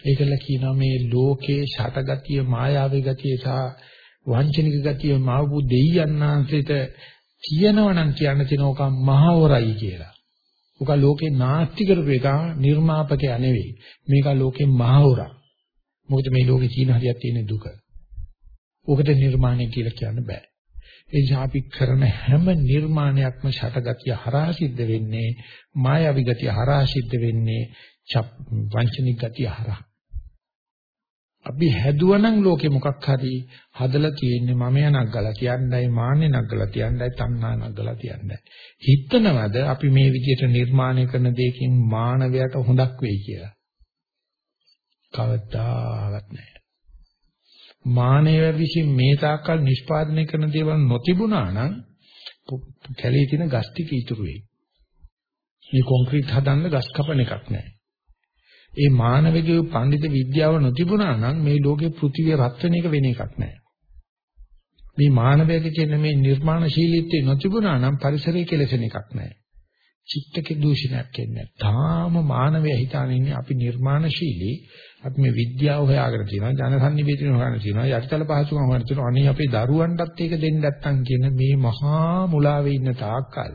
ඒකල කියනවා මේ ලෝකේ ෂටගතිය මායාවී ගතිය සහ වංචනික ගතිය මාවු දෙයයන්ාන්සිත කියනවනම් කියන්න තියෙනෝක මහවරයි කියලා. උක ලෝකේ නාස්ති කරපු එක නිර්මාපකයා නෙවෙයි. මේක ලෝකේ මහවරා. මොකද මේ ලෝකේ චීන හරියක් තියෙන දුක. ඔකට නිර්මාණය කියලා කියන්න බෑ. ඒ නිසා අපි කරන හැම නිර්මාණයක්ම ෂටගතිය හරහා සිද්ධ වෙන්නේ මායාවී ගතිය හරහා සිද්ධ වෙන්නේ වංචනික ගතිය හරහා. අපි හැදුවනම් ලෝකේ මොකක් හරි හදලා තියෙන්නේ මම යනක්ගලා තියන්නයි මාන්නේ නක්ගලා තියන්නයි තණ්හා නක්ගලා තියන්නයි. හිතනවද අපි මේ විදිහට නිර්මාණය කරන දෙයකින් මානවයට හොඳක් වෙයි කියලා? කවදාවත් නැහැ. මානව විසින් මේ තාක්කල් නිෂ්පාදනය කරන දේවල් නොතිබුණා නම් කැලේ තියෙන ගස් ටික ඉතුරු වෙයි. මේ කොන්ක්‍රීට් හදන්න ගස් කපන එකක් නැහැ. ඒ මානවිකයේ පඬිත විද්‍යාව නොතිබුණා නම් මේ ලෝකේ පෘථිවිය රත් වෙන එක වෙන එකක් නෑ. මේ මානවයාගේ කියන මේ නිර්මාණශීලීත්වය නොතිබුණා නම් පරිසරය කෙලසෙන එකක් නෑ. චිත්තක දූෂණයක් එන්නේ. තාම මානවයා හිතාන ඉන්නේ අපි නිර්මාණශීලී අපි මේ විද්‍යාව හොයාගෙන තියෙනවා ජනසන්නිවේදනය හොයාගෙන තියෙනවා යටිතල පහසුකම් හොයාගෙන තියෙනවා අනේ අපේ දරුවන්ටත් ඒක දෙන්න නැත්තම් කියන මේ මහා මුලාවේ ඉන්න තාක්කල්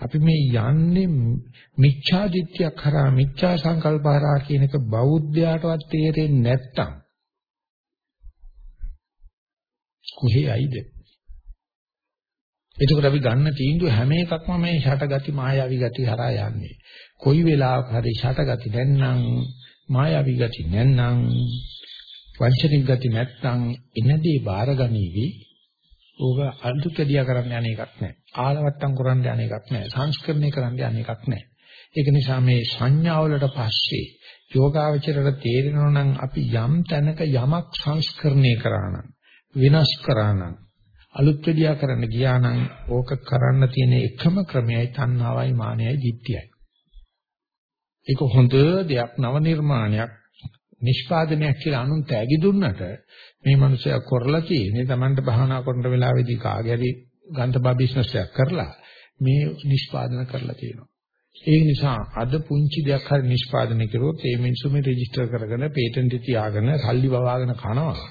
අපි මේ යන්නේ මිච්ඡා දිට්ඨියක් කරා මිච්ඡා සංකල්ප කරා කියන එක බෞද්ධයාටවත් තේරෙන්නේ නැත්තම් කොහේ ඇයිද? එතකොට අපි ගන්න තීන්දුව හැම එකක්ම මේ ෂටගති මායාවී ගති හරහා යන්නේ. කොයි වෙලාවක හරි ෂටගති නැත්නම් මායාවී ගති නැත්නම් වංචනික ගති නැත්නම් එනදී බාරගනීවි ඕක අලුත්කදියා කරන්න යන එකක් නැහැ. ආලවට්ටම් කරන්න යන එකක් නැහැ. සංස්කරණය කරන්න යන එකක් නැහැ. ඒක නිසා මේ සංඥාවලට පස්සේ යෝගාවචරයට තේරෙනවා නම් අපි යම් තැනක යමක් සංස්කරණය කරා නම් විනාශ කරා නම් අලුත්කදියා කරන්න ගියා නම් ඕක කරන්න තියෙන එකම ක්‍රමයයි තණ්හාවයි මානයයි දිට්ඨියයි. ඒක හොඳ දෙයක් නව නිර්මාණයක් නිෂ්පාදනයක් කියලා අනුන් තෑගි දුන්නට මේ මිනිසයා කරලා තියෙන්නේ Tamanට භාවනා කරන වෙලාවේදී කාගේරි ගන්තබා බිස්නස් එකක් කරලා මේ නිෂ්පාදන කරලා තියෙනවා. ඒ නිසා අද පුංචි දෙයක් හරි නිෂ්පාදනය කරුවොත් ඒ මිනිස්සු මේ රෙජිස්ටර් කරගෙන පේටන්ට් තියාගෙන සල්ලි වවාගෙන කනවා.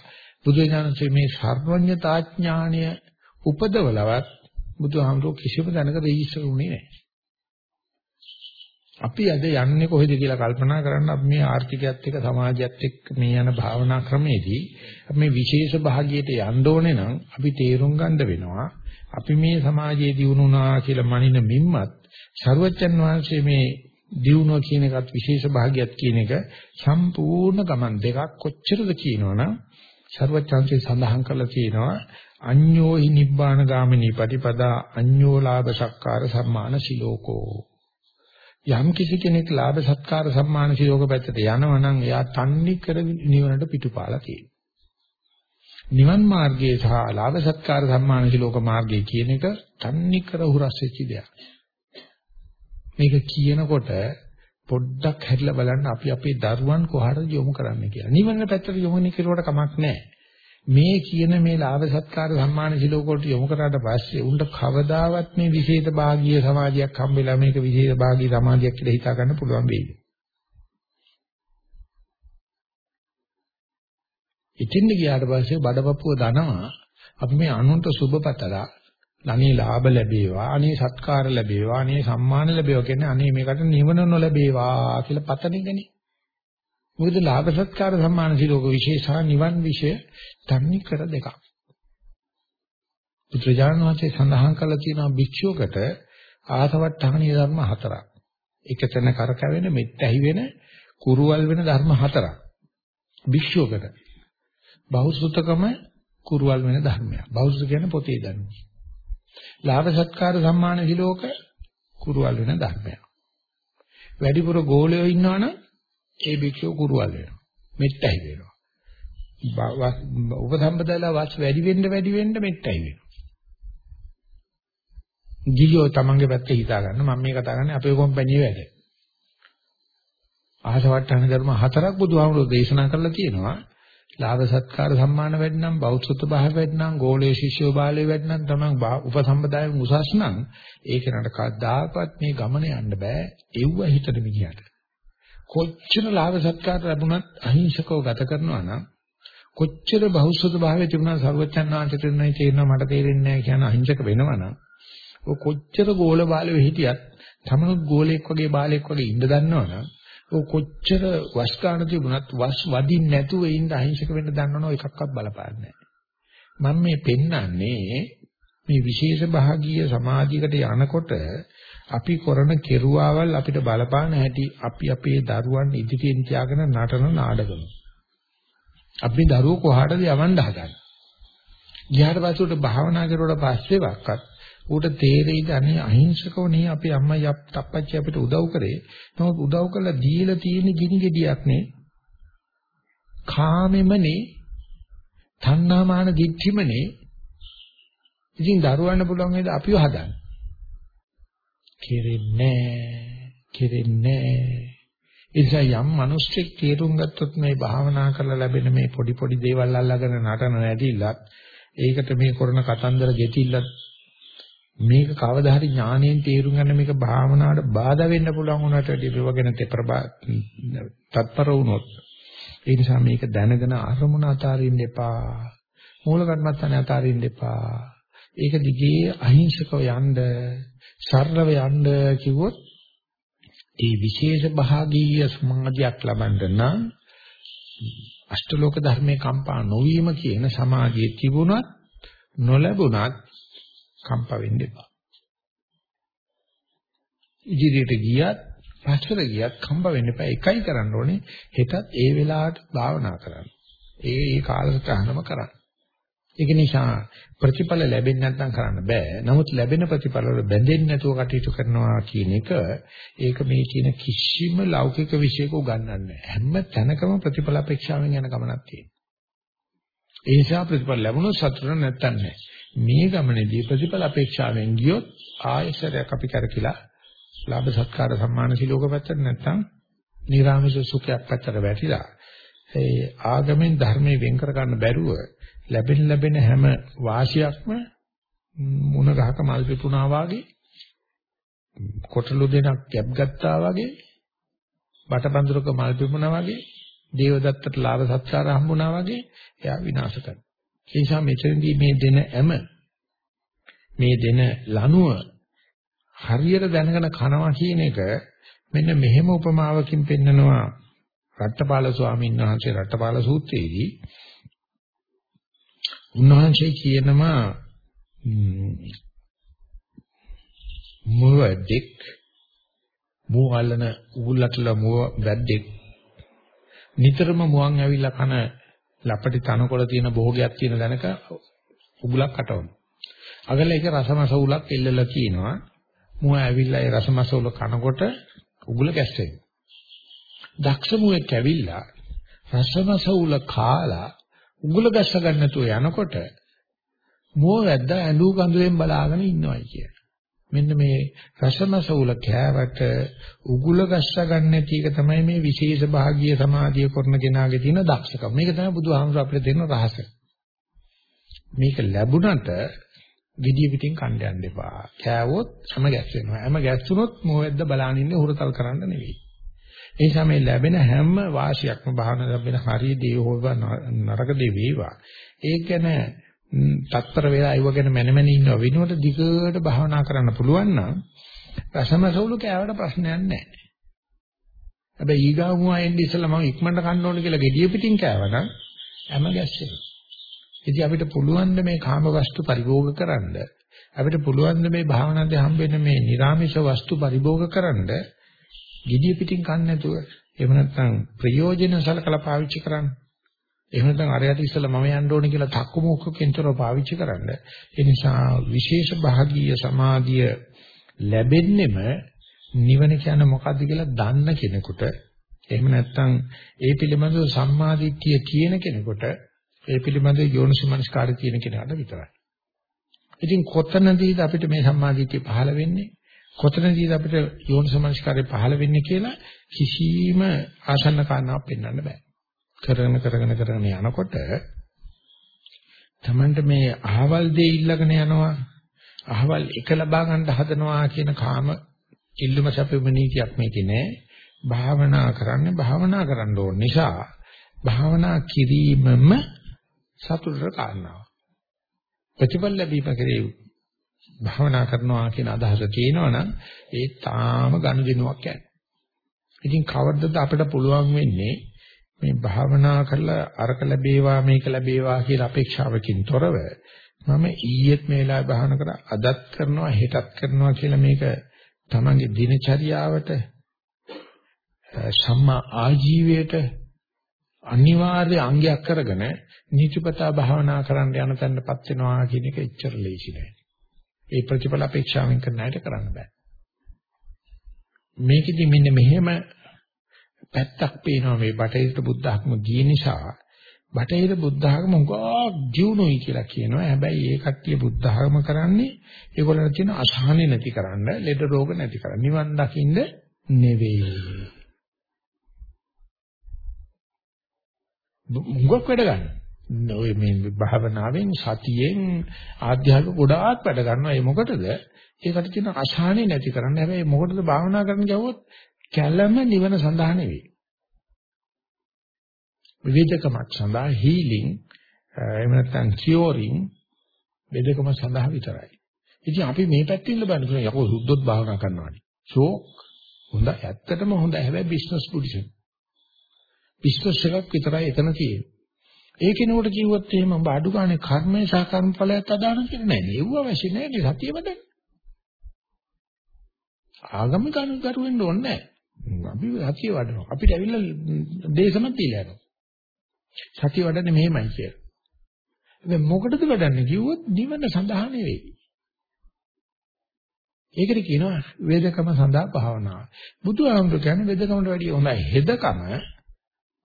බුදුජානකේ මේ සර්වඥතාඥාණය උපදවලවත් බුදුහාමුදුරුවෝ කිසිම දැනක රෙජිස්ටර් වුණේ නැහැ. අපි අද යන්නේ කොහෙද කියලා කල්පනා කරන්න අපි මේ ආර්ථිකයත් එක්ක සමාජයත් එක්ක මේ යන භාවනා ක්‍රමයේදී අපි මේ විශේෂ භාගියට යන්න ඕනේ නම් අපි තේරුම් ගන්න වෙනවා අපි මේ සමාජයේ දියුණුනා කියලා මනින මිම්මත් ਸਰුවචන් වහන්සේ මේ දියුණුව කියන එකත් විශේෂ භාගයක් කියන එක සම්පූර්ණ ගමන් දෙකක් කොච්චරද කියනවනම් ਸਰුවචන්සේ සඳහන් කරලා තියෙනවා අඤ්ඤෝහි නිබ්බාන ගාමිනී පටිපදා අඤ්ඤෝලාභ සක්කාර සම්මාන සිලෝකෝ යම් කිසි කෙනෙක් ලාභ සත්කාර සම්මාන සිලෝක පැත්තට යනවා නම් එයා තන්නේ කර නිවනට පිටුපාලා තියෙනවා නිවන් මාර්ගයේ සහ ලාභ සත්කාර සම්මාන සිලෝක මාර්ගයේ කියන එක තන්නේ කර හුරස් වෙච්ච දෙයක් මේක කියනකොට පොඩ්ඩක් හැරිලා බලන්න අපි අපේ දරුවන් කොහටද යොමු කරන්නේ කියලා. නිවන පැත්තට යොමු කෙරුවට කමක් නැහැ. මේ කියන මේ ලාභ සත්කාර සම්මාන සිලෝක වලට යොමු කරාට පස්සේ උන්ට කවදාවත් මේ විශේෂ භාගීය සමාජයක් හම්බෙලා මේක විශේෂ භාගී සමාජයක් කියලා හිතා ගන්න පුළුවන් වෙයිද? ඉතින් ගියාට පස්සේ බඩපපුව දනවා අපි මේ අනුන්ට සුබපතලා අනේ ලාභ ලැබේවා අනේ සත්කාර ලැබේවා අනේ සම්මාන ලැබේවා කියන්නේ අනේ මේකට නිවන නොලැබේවා කියලා පතන එකනේ මොකද ලාභ සත්කාර සම්මාන සිලෝක විශේෂා නිවන් විශය තන්නේ කර දෙකක්. පුත්‍රජාන වහන්සේ සඳහන් කළා තියෙනවා භික්ෂුවකට ආසවට්ටහණීය ධර්ම හතරක්. එකතැන කරකැවෙන මෙත් ඇහි වෙන කුරුවල් වෙන ධර්ම හතරක්. භික්ෂුවකට. බෞද්ධකම කුරුවල් වෙන ධර්මයක්. බෞද්ධ කියන්නේ පොතේ ධර්මයක් ලාභ සත්කාර සම්මාන හිලෝක කුරුවල් වෙන ධර්මයක්. වැඩිපුර ගෝලයෝ ඉන්නවනම් ඒ භික්ෂුව කුරුවල් වෙනවා. මෙත්තයි වෙනවා. උපසම්පදාලා වාස් වැඩි වෙන්න වැඩි වෙන්න මෙත්තයි වෙනවා. ගියෝ තමන්ගේ පැත්තේ හිතා ගන්න මම මේ කතා කරන්නේ අපේ කොම්පැනි වැඩ. ආසවට්ටහන ධර්ම හතරක් බුදුහාමුදුරෝ දේශනා කරලා තියෙනවා. ලාභ සත්කාර සම්මාන වැඩනම් බෞද්ධත්ව භාව වැඩනම් ගෝලීය ශිෂ්‍යෝ බාලේ වැඩනම් තමයි උපසම්පදායෙන් උසස් නම් ඒක නට කවදාකවත් මේ ගමන යන්න බෑ එව්ව හිතට මිනිහට කොච්චර ලාභ සත්කාර ලැබුණත් අහිංසකව ගත කරනවා නම් කොච්චර බෞද්ධත්ව භාවයේ තිබුණා සර්වචන්නාන්තට නෙයි තේරෙනවා මට තේරෙන්නේ නැහැ කියන අහිංසක වෙනවනම් ඔය කොච්චර ගෝල බාලේ හිටියත් තමනුත් ගෝලෙක් වගේ බාලෙක් වගේ ඉඳ දන්නවනම් ඔය කොච්චර වස් ගන්න තිබුණත් වස් වදින්න නැතුව ඉන්න අහිංසක වෙන්න දන්නවනෝ එකක්වත් බලපාන්නේ මම මේ පෙන්නන්නේ මේ විශේෂ භාගීය සමාධියකට යනකොට අපි කරන කෙරුවාවල් අපිට බලපාන හැටි අපි අපේ දරුවන් ඉදිරියෙන් තියාගෙන නටන නාඩගම. අපි දරුවෝ කොහාටද යවන්න හදන්නේ? ගියාට පස්සේ උට භාවනා කරුවට පස්සේ වක්වත් ඌට තේරෙයිද අනේ අහිංසකව නේ අපේ අම්මයි අප්පච්චි අපිට උදව් කරේ. නමුත් උදව් කළා දීලා තියෙන ගිනි ගෙඩියක් නේ. කාමෙමනේ තණ්හාමාන දිච්චිමනේ. ඉතින් දරුවන්න පුළුවන් වේද අපිව හදන්න. කෙරෙන්නේ කෙරෙන්නේ. එනිසා යම් මිනිස්සෙක් තේරුම් ගත්තොත් මේ භාවනා කරලා ලැබෙන මේ පොඩි පොඩි දේවල් අල්ලගෙන නටන නැදිලත් ඒකට මේ කරන කතන්දර ගෙතිල්ලත් මේක කවදා හරි ඥාණයෙන් තේරුම් ගන්න මේක භාවනාවට බාධා වෙන්න පුළුවන් වුණාට ඉතිවගෙන තෙපරබා තත්පර වුණොත් ඒ නිසා මේක දැනගෙන අරමුණ අතාරින්න එපා. මූල කර්මත්තන අතාරින්න එපා. ඒක දිගේ අහිංසකව යන්න සරලව යන්න කිව්වොත් ඒ විශේෂ භාගීය සමාධියක් ලබන්න නම් අෂ්ටලෝක ධර්මයේ කම්පා නොවීම කියන සමාධිය තිබුණත් නොලැබුණත් කම්ප වෙන්න එපා. ඉදිරියට ගියත් පස්සට ගියත් කම්ප වෙන්න එපා. එකයි කරන්න ඕනේ හෙටත් ඒ වෙලාවට භාවනා කරන්න. ඒ ඒ කාලසටහනම කරන්න. ඒක නිසා ප්‍රතිඵල ලැබෙන්නේ නැත්නම් කරන්න බෑ. නමුත් ලැබෙන ප්‍රතිඵල වල බැඳෙන්නේ නැතුව කටයුතු කරනවා කියන එක ඒක මේ කියන කිසිම ලෞකික විෂයක උගන්වන්නේ නැහැ. හැම තැනකම ප්‍රතිඵල අපේක්ෂාවෙන් යන ගමනක් තියෙනවා. ඒ නිසා ප්‍රතිඵල ලැබුණොත් සතුට නැත්තන් නැහැ. මේ ගමනේදී ප්‍රතිඵල අපේක්ෂාවෙන් ගියොත් ආයසරයක් අපි කරකිලා ලාභ සත්කාර සම්මාන සිලෝක පැත්තට නැත්තම් නිර්ආමිෂ සුඛයක් පැත්තට වැටිලා ඒ ආගමෙන් ධර්මයෙන් වෙන් කර ගන්න බැරුව ලැබෙන ලැබෙන හැම වාසියක්ම මුණ ගහක මල් පිපුණා වගේ කොටලු දෙනක් කැප් ගත්තා වගේ බටපඳුරක මල් පිපුණා වගේ දේවදත්තට ලාභ සත්කාර හම්බුණා වගේ එයා විනාශ කරනවා. ඒ නිසා මෙතනදී මේ දෙන ඇම මේ දෙන ලනුව හරියට දැනගෙන කනවා කියන එක මෙන්න මෙහෙම උපමාවකින් පෙන්නනවා රට්ටපාල ස්වාමීන් වහන්සේ රට්ටපාල සූත්‍රයේදී උන්වහන්සේ කියනවා මුවදෙක් මූහලන උගුල්ලටල මුව වැද්දෙක් නිතරම මුවන් ඇවිල්ලා කන ලපටි තනකොළ තියෙන භෝගයක් තියෙන දැනක උගුලක් කටවන. අගල ඒක රසමස උලක් එල්ලලා කියනවා. මුව ඇවිල්ලා ඒ රසමස උල කනකොට උගුල ගැස්සෙනවා. දක්ෂ මුවෙක් ඇවිල්ලා රසමස උල කාලා උගුල ගැස්ස ගන්න නැතුව යනකොට මුව වැද්ද ඇඳු කඳුලෙන් බලාගෙන ඉන්නවයි කිය. මෙන්න මේ රසමස උල කෑවට උගුල ගැස්ස ගන්න නැති එක තමයි මේ විශේෂ භාගීය සමාධිය කරන කෙනාගේ තියෙන දක්ෂකම. මේක තමයි බුදුහාමුදුර අපිට දෙන රහස. මේක ලැබුණට gediya pitin කණ්ඩ යන්න එපා. කෑවොත් හැම ගැස්සෙනවා. හැම ගැස්සුනොත් මොහෙද්ද බලන් ඉන්නේ හුරතල් කරන්න නෙවෙයි. ඒ නිසා මේ ලැබෙන හැම වාසියක්ම භාවනා ලැබෙන හරිය දේ හොවා නරක දේ වේවා. ඒක ගැන තත්තර වෙලා අයව ගැන මැනමැන ඉන්න වෙනුවට දිගට භාවනා කරන්න පුළුවන් නම් රසමසවුලු කෑවට ප්‍රශ්නයක් නැහැ. හැබැයි ඊගාවුවා එන්නේ ඉස්සෙල්ලා මම ඉක්මනට කන්න ඕන කියලා gediya pitin කෑවනම් හැම ගැස්සෙනවා. ඉතින් අපිට පුළුවන් මේ කාම වස්තු පරිභෝග කරන්න අපිට පුළුවන් මේ භාවනාවේ හම්බෙන මේ නිර්ාමිෂ වස්තු පරිභෝග කරන්න gediya pitin කන්නේ නැතුව එහෙම නැත්නම් ප්‍රයෝජන සලකලා පාවිච්චි කරන්න. එහෙම නැත්නම් අරයට ඉස්සලා මම යන්න ඕනේ කියලා තක්කු මොකකින්තරව පාවිච්චි කරන්න. ඒ නිසා විශේෂ භාගීය සමාධිය ලැබෙන්නෙම නිවන කියන්නේ මොකද්ද කියලා දන්න කෙනෙකුට එහෙම නැත්නම් ඒ පිළිබඳව සම්මාදිට්ඨිය කියන කෙනෙකුට ඒ පිළිබඳව යෝනිසමනස්කාරය තියෙන කෙනාට විතරයි. ඉතින් කොතනදීද අපිට මේ සම්මාදිට්ඨිය පහළ වෙන්නේ? කොතනදීද අපිට යෝනිසමනස්කාරය පහළ වෙන්නේ කියලා කිසිම ආසන්න කාරණාවක් පෙන්වන්න බෑ. කරගෙන කරගෙන කරගෙන යනකොට තමන්ට මේ අහවල් දේ ඉල්ලගෙන යනවා අහවල් එක ලබා ගන්න හදනවා කියන කාම ඉල්ලුම සැපෙම නීතියක් මේකේ නෑ භාවනා කරන්න භාවනා කරන්න ඕන නිසා භාවනා කිරීමම සතුටට කාරණාවක් ප්‍රතිඵල ලැබීම කෙරේ භාවනා කරනවා කියන අදහස තියෙනවනම් ඒ තාම ගනුදෙනුවක් යන්නේ. ඉතින් කවද්දද අපිට පුළුවන් වෙන්නේ මේ භාවනා කරලා අරක ලැබේවා මේක ලැබේවා කියලා අපේක්ෂාවකින් තොරව මම ඊයේත් මේ වෙලාවේ භාවනා කරා අදත් කරනවා හෙටත් කරනවා කියලා මේක තමන්ගේ දිනචරියාවට සම්මා ආජීවයට අනිවාර්ය අංගයක් කරගෙන නිතිපතා භාවනා කරන්න යන තැනටපත් වෙනවා කියන එක එච්චර ලේසි නෑ. ඒ ප්‍රතිඵල අපේක්ෂාවෙන් කරන්න ඇයට කරන්න බෑ. මේකෙදි මෙන්න මෙහෙම පැත්තක් පේනවා මේ බටහිර බුද්ධ ආගම ගිය නිසා බටහිර බුද්ධ ආගම උගා ජීුණුයි කියලා කියනවා. හැබැයි ඒ කට්ටිය බුද්ධ ආගම කරන්නේ ඒගොල්ලන්ට තියෙන අසහනෙ නැති කරන්න, ලෙඩ රෝග නැති කරන්න, නිවන් දකින්න නෙවෙයි. මුගක් වැඩ ගන්න. ඔය මේ භාවනාවෙන් සතියෙන් ආධ්‍යාත්මික ගොඩාක් වැඩ ගන්නවා. ඒ මොකටද? ඒකට කියන අසහනෙ නැති කරන්න. හැබැයි මොකටද භාවනා කරන්න ගියවොත් කැළම නිවන සඳහා නෙවෙයි. විවේචකමක් සඳහා හීලින් එහෙම නැත්නම් කියෝරින් වේදකම සඳහා විතරයි. ඉතින් අපි මේ පැත්තෙන් බලන්න කියන යකෝ සුද්ධොත් භාවනා කරනවානේ. ෂෝක් හොඳ ඇත්තටම හොඳ හැබැයි බිස්නස් බුද්ධිසම්. බිස්නස් එකක් විතරයි එතන තියෙන්නේ. ඒ කෙනෙකුට කිව්වොත් එහෙම ඔබ අඩු ගානේ කර්මය සහ කර්මඵලයත් අදාන කියලා නෑ. ඒව අවශ්‍ය නෑ නේ සතිය වදන්න. ආගමික අනුගරු වෙන්න ඕනේ නෑ. අපි සතිය වඩනවා. අපිට ඇවිල්ලා දේශමත් තියලා යනවා. සතිය වඩන්නේ මෙහෙමයි කියලා. දැන් මොකටද වඩන්නේ කිව්වොත් නිවන සඳහා නෙවෙයි. ඒකට කියනවා වේදකම සඳහා භාවනාව. බුදුහාමුදුරු කියන්නේ වේදකමට වැඩිය හොඳයි හෙදකම.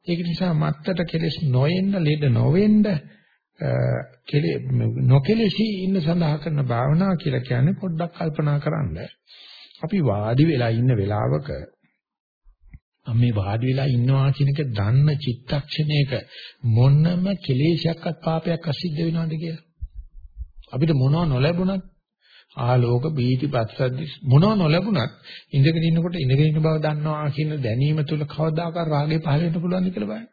ඒක නිසා මත්තට කෙලස් නොයෙන්න ලෙඩ නොවෙන්න කෙලෙ නොකෙලෙසි ඉන්න සඳහා කරන භාවනාව කියලා කියන්නේ පොඩ්ඩක් කල්පනා කරන්න. අපි වාඩි වෙලා ඉන්න වෙලාවක මේ වාඩි වෙලා ඉන්නවා කියන එක දන්න චිත්තක්ෂණයක මොනම කෙලෙසයක්වත් පාපයක් අසිද්ධ වෙනවද කියලා අපිට මොනව නොලැබුණත් ආලෝක බීති පස්සද්දි මොනව නොලැබුණත් ඉඳගෙන ඉන්නකොට ඉඳගෙන ඉන්න බව දන්නවා කියන දැනීම තුල කවදාකවත් රාගය පහළ වෙන්න පුළුවන්ද කියලා බලන්න.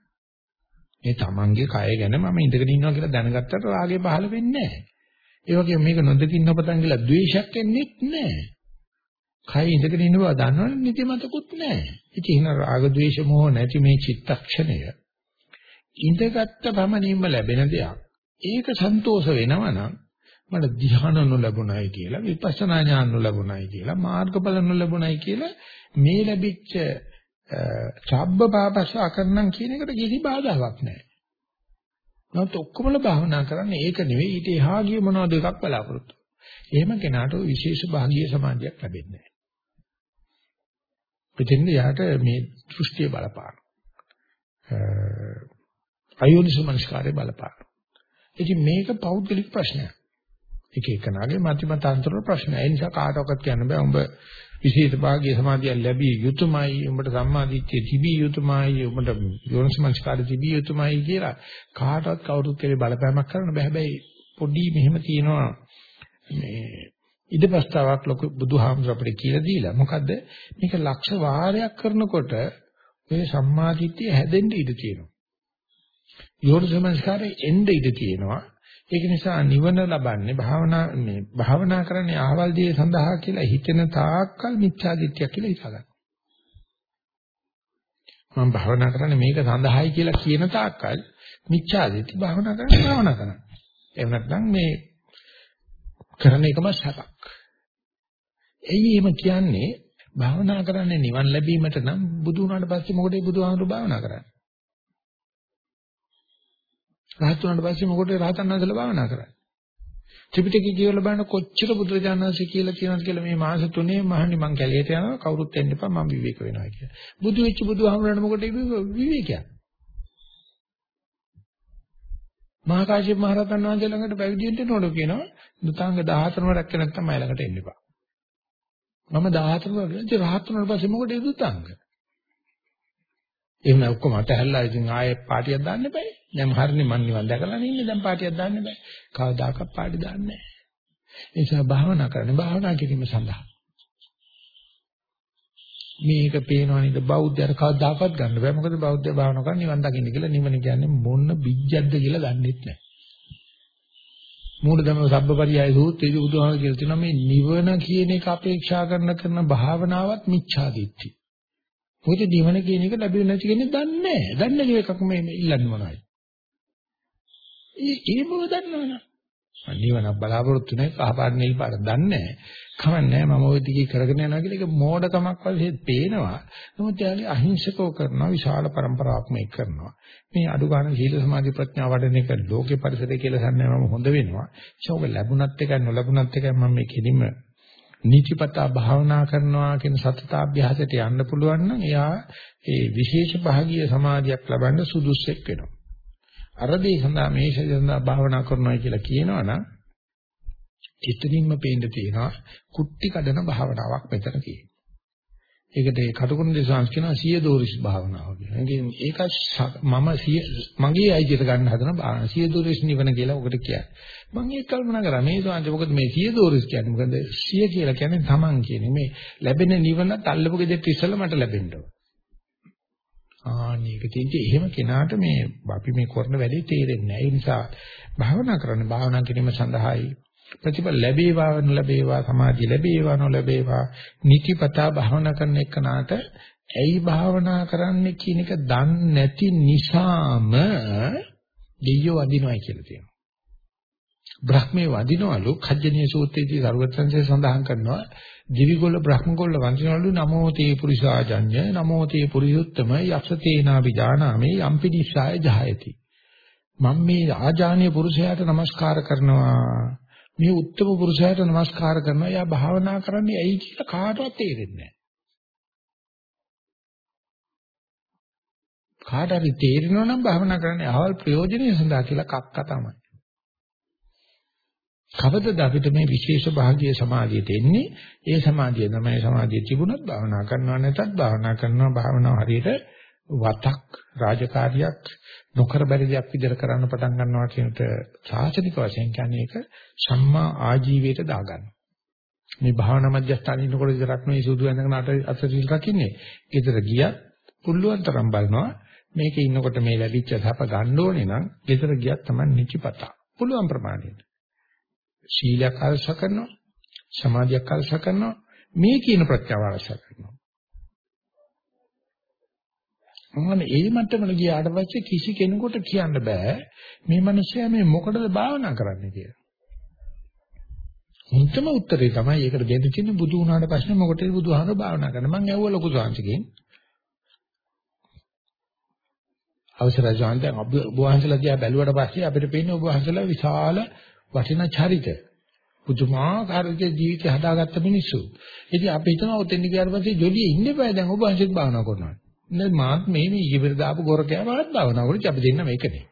මේ තමන්ගේ කය ගැන මම ඉඳගෙන ඉන්නවා කියලා දැනගත්තට රාගය පහළ වෙන්නේ නැහැ. ඒ වගේම මේක නොදකින්න පතන් කියලා ද්වේෂයක් එන්නේ නැහැ. කය ඉඳගෙන ඉන්න බව දන්නවනේ නිදිමතකුත් නැහැ. ඉතින් එහෙනම් රාග ద్వේෂ මොහ නැති මේ චිත්තක්ෂණය ඉඳගත්ත පමණින්ම ලැබෙන දෙයක්. ඒක සන්තෝෂ වෙනවනම් මට ධ්‍යාන නොලැබුණයි කියලා විපස්සනා ඥාන නොලැබුණයි කියලා මාර්ගඵල නොලැබුණයි කියලා මේ ලැබිච්ච සබ්බ පාපස්සා කරනම් කියන එකට කිසි බාධාවක් නැහැ. නමුත් ඔක්කොමල භාවනා කරන්නේ ඒක නෙවෙයි ඊට එහා ගිය මොනවද එකක් බලාපොරොත්තු. එහෙම කෙනාට විශේෂ භාගීය සමාධියක් ලැබෙන්නේ නැහැ. පිටින් යාට මේ දෘෂ්ටිය බලපාන. අයෝනිසමනස්කාරය බලපාන. ඉතින් මේක පෞද්ගලික ප්‍රශ්නයක්. එක එකනාගේ මතිමතාන්තර ප්‍රශ්න. ඒ නිසා කාටවත් කියන්න බෑ. උඹ විශේෂ භාග්‍ය සමාධිය ලැබිය යුතුයමයි උඹට සම්මාදිට්ඨිය තිබිය යුතුයමයි උඹට යෝනිසමංස්කාරය තිබිය යුතුයමයි කියලා කාටවත් කවුරුත් කෙරේ බලපෑමක් කරන්න බෑ. හැබැයි පොඩි මෙහෙම තියෙනවා. මේ ඉදපස්තාවක් ලොකු බුදුහාමුදුර අපිට කියලා දීලා. මොකද්ද? මේක ලක්ෂ වාරයක් කරනකොට මේ සම්මාදිට්ඨිය හැදෙන්න ඉඩ තියෙනවා. යෝනිසමංස්කාරය එන්න ඉඩ තියෙනවා. ඒක නිසා නිවන ලබන්නේ භාවනා මේ භාවනා කරන්නේ ආවල් දියේ සඳහා කියලා හිතෙන තාක්කල් මිච්ඡාදිත්‍ය කියලා හිතගන්න. මම භාවනා කරන්නේ මේක සඳහායි කියලා කියන තාක්කල් මිච්ඡාදිත්‍ය භාවනා කරන්නේ භාවනා කරන්නේ. එහෙම නැත්නම් මේ කරන එකම සැපක්. එයි එහෙම කියන්නේ භාවනා කරන්නේ නිවන් ලැබීමට නම් බුදු වුණාට පස්සේ මොකටද බුදුහාමුදුරු භාවනා කරන්නේ? රහත් වුණාට පස්සේ මොකටද රහතන් වහන්සේලා භාවනා කරන්නේ? ත්‍රිපිටකය කියවලා බලන කොච්චර බුදුරජාණන්සේ කියලා කියනවද කියලා මේ මාස තුනේ මහන්නේ මං කැලේට යනවා කවුරුත් එන්න එපා මම විවේක වෙනවා කියලා. බුදු වෙච්ච බුදුහාමුදුරනේ මොකටද විවේකයක්? මහා කාශ්‍යප මහ රහතන් වහන්සේ ළඟට පැවිදි වෙන්න ඕන කියනවා. දුතාංග 14 වරක් නැත්නම් මයි ළඟට එන්න එපා. මම 14 වරක් රහත් වුණාට පස්සේ මොකටද දුතාංග? එහෙම ඔක්කොම අතහැරලා ඉතින් ආයේ පාටියක් දාන්න බෑ. දැන් හරිනේ මන් නිවන් දැකලා ඉන්නේ දැන් පාටියක් දාන්න බෑ. කවදාකවත් පාටි දාන්නේ නැහැ. ඒ නිසා භාවනා කරන්න භාවනා කිරීම සඳහා මේක පේනවා නේද බෞද්ධයර කවදාකවත් ගන්න බෑ. මොකද බෞද්ධය භාවනා කරන්නේ නිවන් දකින්න කියලා නිවන කියන්නේ මොන බිජ්ජක්ද කියලා දන්නෙත් නැහැ. මූලධම සබ්බපරියාය සූත්‍රයේදී බුදුහාම කියලා තියෙනවා මේ නිවන කියන එක අපේක්ෂා කරන කරන භාවනාවත් මිච්ඡා දිට්ඨි. මොකද නිවන කියන එක ලැබෙන්නේ නැති කෙනෙක් දන්නේ නැහැ. දන්නේ නැති එකක් මේ ඉල්ලන්නේ මොනවයි? ඒ බව දන්නවනම් නිවන බලාපොරොත්තු නැක අහපාරණේ පාර දන්නේ නැහැ. කමන්නේ මම ওই දිගේ කරගෙන යනවා කියලා ඒක මෝඩකමක් වගේ පේනවා. නමුත් යාගේ අහිංසකව කරනවා විශාල પરම්පරාවක් මේක කරනවා. මේ අඩු ගන්න සීල සමාධි ප්‍රඥා වඩන එක ලෝකේ පරිසරය කියලා සම්මයම හොඳ වෙනවා. ඒක ලැබුණත් එකයි නොලැබුණත් එකයි මම මේ කෙලිම නිතිපතා භාවනා කරනවා කියන සතතාභ්‍යාසයට යන්න පුළුවන් නම් එයා ඒ විශේෂ භාගීය සමාධියක් ලබන්න සුදුස්සෙක් වෙනවා. අර දේ සඳහා මේ සඳහා භාවනා කරනවා කියලා කියනවනම් එතනින්ම පේන්න තියෙනවා කුට්ටි කඩන භාවනාවක් මෙතන තියෙනවා. ඒකට ඒ කටුකුරු දේශාංශ කියනවා සිය දෝරිස් භාවනාව කියලා. ඒක මම සිය මගේ අයිතියට ගන්න හදන භාවනාව. සිය දෝරිස් නිවන කියලා ඔකට කියන්නේ. මම ඒක කල්පනා කරා මේ සාංශ මොකද මේ සිය දෝරිස් කියන්නේ මොකද සිය කියලා කියන්නේ තමන් කියන්නේ මේ ලැබෙන නිවන තල්ලපු ගෙදෙට්ට ඉස්සෙල්ලා මට ලැබෙන්න ඕන. ආනීක තියෙන්නේ එහෙම කෙනාට මේ අපි මේ කරන වැඩේ තේරෙන්නේ නැහැ. ඒ නිසා භාවනා කරන්න භාවනා කිරීම සඳහායි ප්‍රතිඵල ලැබේවා නොලැබේවා සමාධිය ලැබේවා නොලැබේවා නිතිපතා භාවනා කරන එකනට ඇයි භාවනා කරන්නේ කියන එක දන්නේ නැති නිසාම දෙයියෝ වදිනවයි කියලා තියෙනවා. බ්‍රහ්මේ වදිනවලු කජ්ජනීය සූත්‍රයේදී සරුවත්සන්සේ සඳහන් කරනවා දිවිගොල්ල බ්‍රහ්මගොල්ල වදිනවලු නමෝ තේ පුරිසාජඤ්ඤ නමෝ තේ පුරිසුත්තම යක්ෂ තේනාපි ජානාමේ යම්පිනිස්සාය ජහයති. මම මේ ආජානීය පුරුෂයාට নমස්කාර කරනවා. මේ උත්තම පුරුෂයාට নমස්කාර කරනවා. එයා භාවනා කරන්නේ ඇයි කියලා කාටවත් තේරෙන්නේ කාට හරි තේරෙනවා නම් භවනා කරන්නේ. අවල් ප්‍රයෝජනෙ සඳහා කියලා කක්ක තමයි. කවදද අපිට මේ විශේෂ භාගීය සමාධියට එන්නේ? ඒ සමාධිය තමයි සමාධිය තිබුණත් භාවනා කරනවා නැතත් භාවනා කරනවා භාවනාව හරියට වතක් රාජකාරියක් නොකර බැරි දෙයක් විදිහට කරන්න පටන් ගන්නවා කියනට සාසනික වශයෙන් කියන්නේ ඒක සම්මා ආජීවයට දාගන්න. මේ භාවනා මධ්‍යස්ථානයේ ඉන්නකොට විතරක් නෙවෙයි සුදු වෙනකන් අට අතරින් රකින්නේ. ඊතර ගියත් පුළුවන් තරම් බලනවා මේකේ ඉන්නකොට මේ ලැබිච්ච සැප ගන්න ඕනේ නම් ඊතර ගියත් තමයි නිචිපතා. පුළුවන් ප්‍රමාණයට. ශීලයක් අල්ස කරනවා, සමාධියක් අල්ස කරනවා, මේ කියන ප්‍රත්‍යව ආරක්ෂා කරනවා. මොන ඒ මට්ටමල ගියාට පස්සේ කිසි කෙනෙකුට කියන්න බෑ මේ මිනිස්සයා මේ මොකටද භාවනා කරන්නේ කියලා. උන්ටම උත්තරේ තමයි ඒකට දෙන්න තියෙන බුදු වුණාට පස්සේ මොකටද බුදුහාමර භාවනා කරන්නේ මං ඇහුව ලොකු සාංශකෙන් අවසරයි ජාන්ත ඔබ වහන්සේලා දිහා බැලුවට පස්සේ අපිට පේන්නේ ඔබ වහන්සේලා විශාල වටිනා චරිත පුදුමාකාර ජීවිතය හදාගත්ත මිනිස්සු. ඉතින් අපි හිතනවා ඔතෙන් ගියාට පස්සේ ජොලියේ ඉන්න බෑ දැන් ඔබ වහන්සේත් භාවනා කරනවා. නේද මාත් මේ මේ ඊපෙර දාපු ගොරකයා මාත් භාවනා කරලා අපි දෙන්න මේකනේ.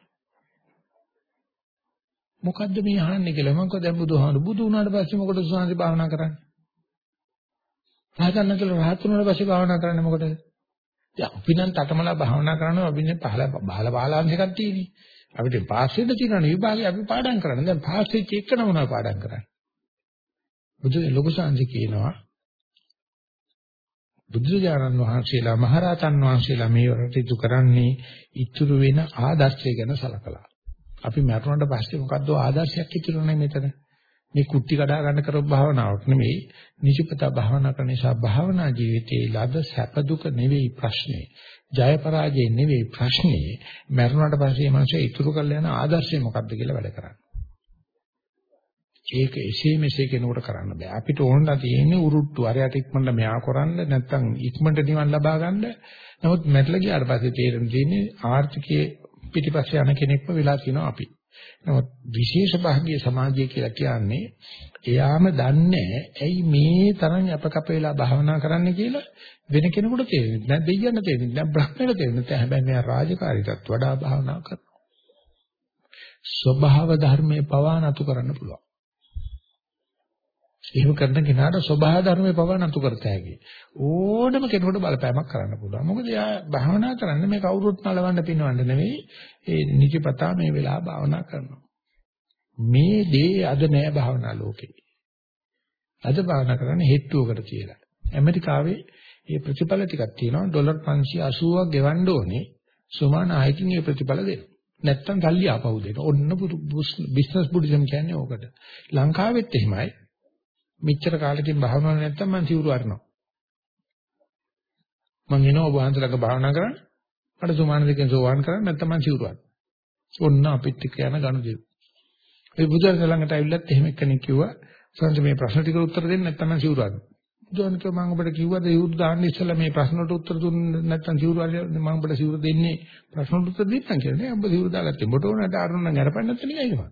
මොකද්ද මේ අහන්නේ කියලා මම කිව්වා දැන් බුදුහාමුදුරු බුදු වුණාට පස්සේ මොකටද සුවන්සේ භාවනා කරන්නේ? රහතන් කියලා රහත් වුණාට පස්සේ භාවනා කරන්නේ මොකටද? දැන් අපි නම් තටමලා භාවනා කරනවා අපි නේ පහල බහල බාලාංශ එකක් තියෙන්නේ. අපිට පාස් වෙන්න තියෙනවා විභාගේ අපි පාඩම් කරන්නේ. දැන් පාස් වෙච්ච එක නමනවා පාඩම් කරන්නේ. බුදු ලොකු සංසි කියනවා බුදුරජාණන් වහන්සේලා මහරහතන් වහන්සේලා මේ වරටිතු කරන්නේ ඉතුරු වෙන ආදර්ශය ගැන සලකලා. අපි මරුණාට පස්සේ මොකද්ද ආදර්ශයක් ඉතුරු නැහැ මෙතන. මේ කුට්ටි කඩා ගන්න කරපු භාවනාවක් නෙමෙයි. නිජපත භාවනා කරන නිසා භාවනා ජීවිතයේ ලද සැප දුක නෙවෙයි ප්‍රශ්නේ. ජය පරාජය නෙවෙයි ප්‍රශ්නේ. මරුණාට පස්සේ මනුස්සය ඉතුරු කරලා යන ආදර්ශය මොකක්ද කියලා වැඩ කරන්නේ. ඒක එසේ මෙසේ කෙනෙකුට කරන්න බෑ. අපිට ඕනලා තියෙන්නේ උරුට්ටු. අරයට ඉක්මනට මෙයා කරන්න නැත්නම් ඉක්මනට නිවන් ලබා ගන්න. නමුත් මැట్లా ගියාට පස්සේ තේරෙන තියෙන්නේ ආර්ථිකයේ පිටිපස්සේ යන කෙනෙක්ම වෙලා තියෙනවා අපි. නමුත් විශේෂ භාග්‍ය සමාධිය කියලා කියන්නේ එයාම දන්නේ ඇයි මේ තරම් අපකප වෙලා භාවනා කරන්න කියලා? වෙන කෙනෙකුට තේරෙන්නේ නැහැ. දෙයියන්ට තේරෙන්නේ නැහැ. බ්‍රහ්මයට තේරෙන්නේ නැහැ. හැබැයි මෙයා රාජකාරීටත් වඩා භාවනා කරනවා. ස්වභාව ධර්මයේ පවා නතු කරන්න පුළුවන්. එහෙම කරන කෙනාට ස්වභාව ධර්මයේ පවා නතු කරත හැකි. ඕනම කෙනෙකුට බලපෑමක් කරන්න පුළුවන්. මොකද එයා භාවනා කරන්නේ මේ කවුරුත් නලවන්න පිනවන්න නෙවෙයි. ඒ නිජපතා මේ වෙලාව භාවනා කරනවා. මේ දේ අද නෑ භාවනා ලෝකේ. අද භාවනා කරන්නේ හෙට්ටුවකට කියලා. ඇමරිකාවේ මේ ප්‍රතිඵල ටිකක් තියෙනවා ඩොලර් 580ක් ගෙවන්න ඕනේ. සමාන ආයකින් මේ ප්‍රතිඵල දෙනවා. නැත්තම් සල්ලි ආපහු දෙන්න. ඔන්න බිස්නස් බුද්දිසම් කියන්නේ ඕකට. ලංකාවෙත් එහෙමයි. මෙච්චර කාලෙකින් භාවනාවක් නැත්තම් මම සිවුරු අරනවා. මං එනවා ඔබ වහන්සේලාගේ භාවනා කරන්න. මට සුමාන දෙකෙන් සෝවාන් කරන්න නැත්තම් මං සිවුරු අරනවා. ඔන්න අපිත් එක්ක යන ගනුදෙනු. ඒ බුදුරජාණන් ළඟට ඇවිල්ලත් එහෙම කෙනෙක් කිව්වා සංජ මේ ප්‍රශ්න ටිකට උත්තර දෙන්න නැත්තම් මං සිවුරු අරනවා. බුදුන් කිව්වා මම ඔබට කිව්වද සිවුරු දාන්න ඉස්සෙල්ලා මේ ප්‍රශ්නට උත්තර දුන්නේ නැත්තම් සිවුරු අරගෙන මම ඔබට සිවුරු දෙන්නේ ප්‍රශ්නට උත්තර දෙන්නම් කියලා නේ. ඔබ සිවුරු දාගත්තේ. මොට උනට අරුණ නම් අරපන්න නැත්නම් නිකන් ඉනවා.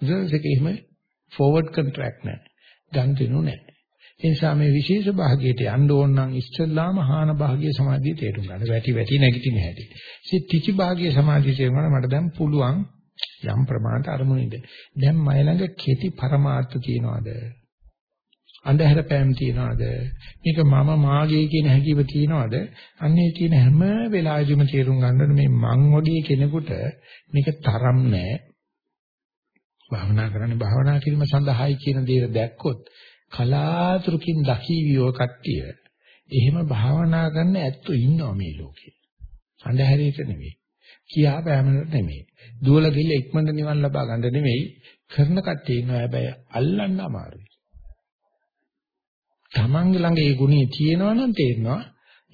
බුදුරජාණන් ඒකෙම ෆෝවර්ඩ් කොන්ට්‍රැක්ට් නැහැ. ගන් දෙනු නැහැ. ඒ නිසා මේ විශේෂ භාගයට යන්න ඕන නම් ඉස්සෙල්ලාම හාන භාගයේ සමාධිය තේරුම් ගන්න. වැටි වැටි නැගිටින හැටි. ඉතින් තිචි භාගයේ සමාධිය තේරුම් ගන්න මට දැන් පුළුවන් යම් ප්‍රමාණයට අරමුණෙද. දැන් මයි ළඟ කෙටි પરමාර්ථ තියනවාද? අන්ධහැර පෑම් තියනවාද? මේක මම මාගේ කියන හැකියාව තියනවාද? අන්නේ තියෙන හැම වෙලාවෙදිම තේරුම් ගන්න මේ මං වගේ කෙනෙකුට මේක තරම් නෑ. භාවනා කරන්නේ භාවනා කිරීම සඳහායි කියන දේ දැක්කොත් කලාතුරකින් දකිවියෝ කට්ටිය එහෙම භාවනා කරන්න ඇත්තෝ ඉන්නවා මේ ලෝකේ. අන්ධහැරයට නෙවෙයි. කියා බෑමකට නෙවෙයි. දුවල ගිල්ල ඉක්මනට නිවන් ලබා ගන්න නෙවෙයි කරන කට්ටිය ඉන්නවා හැබැයි අල්ලන්න අමාරුයි. Tamange ළඟ ඒ ගුණේ තියෙනවා නම් තේරෙනවා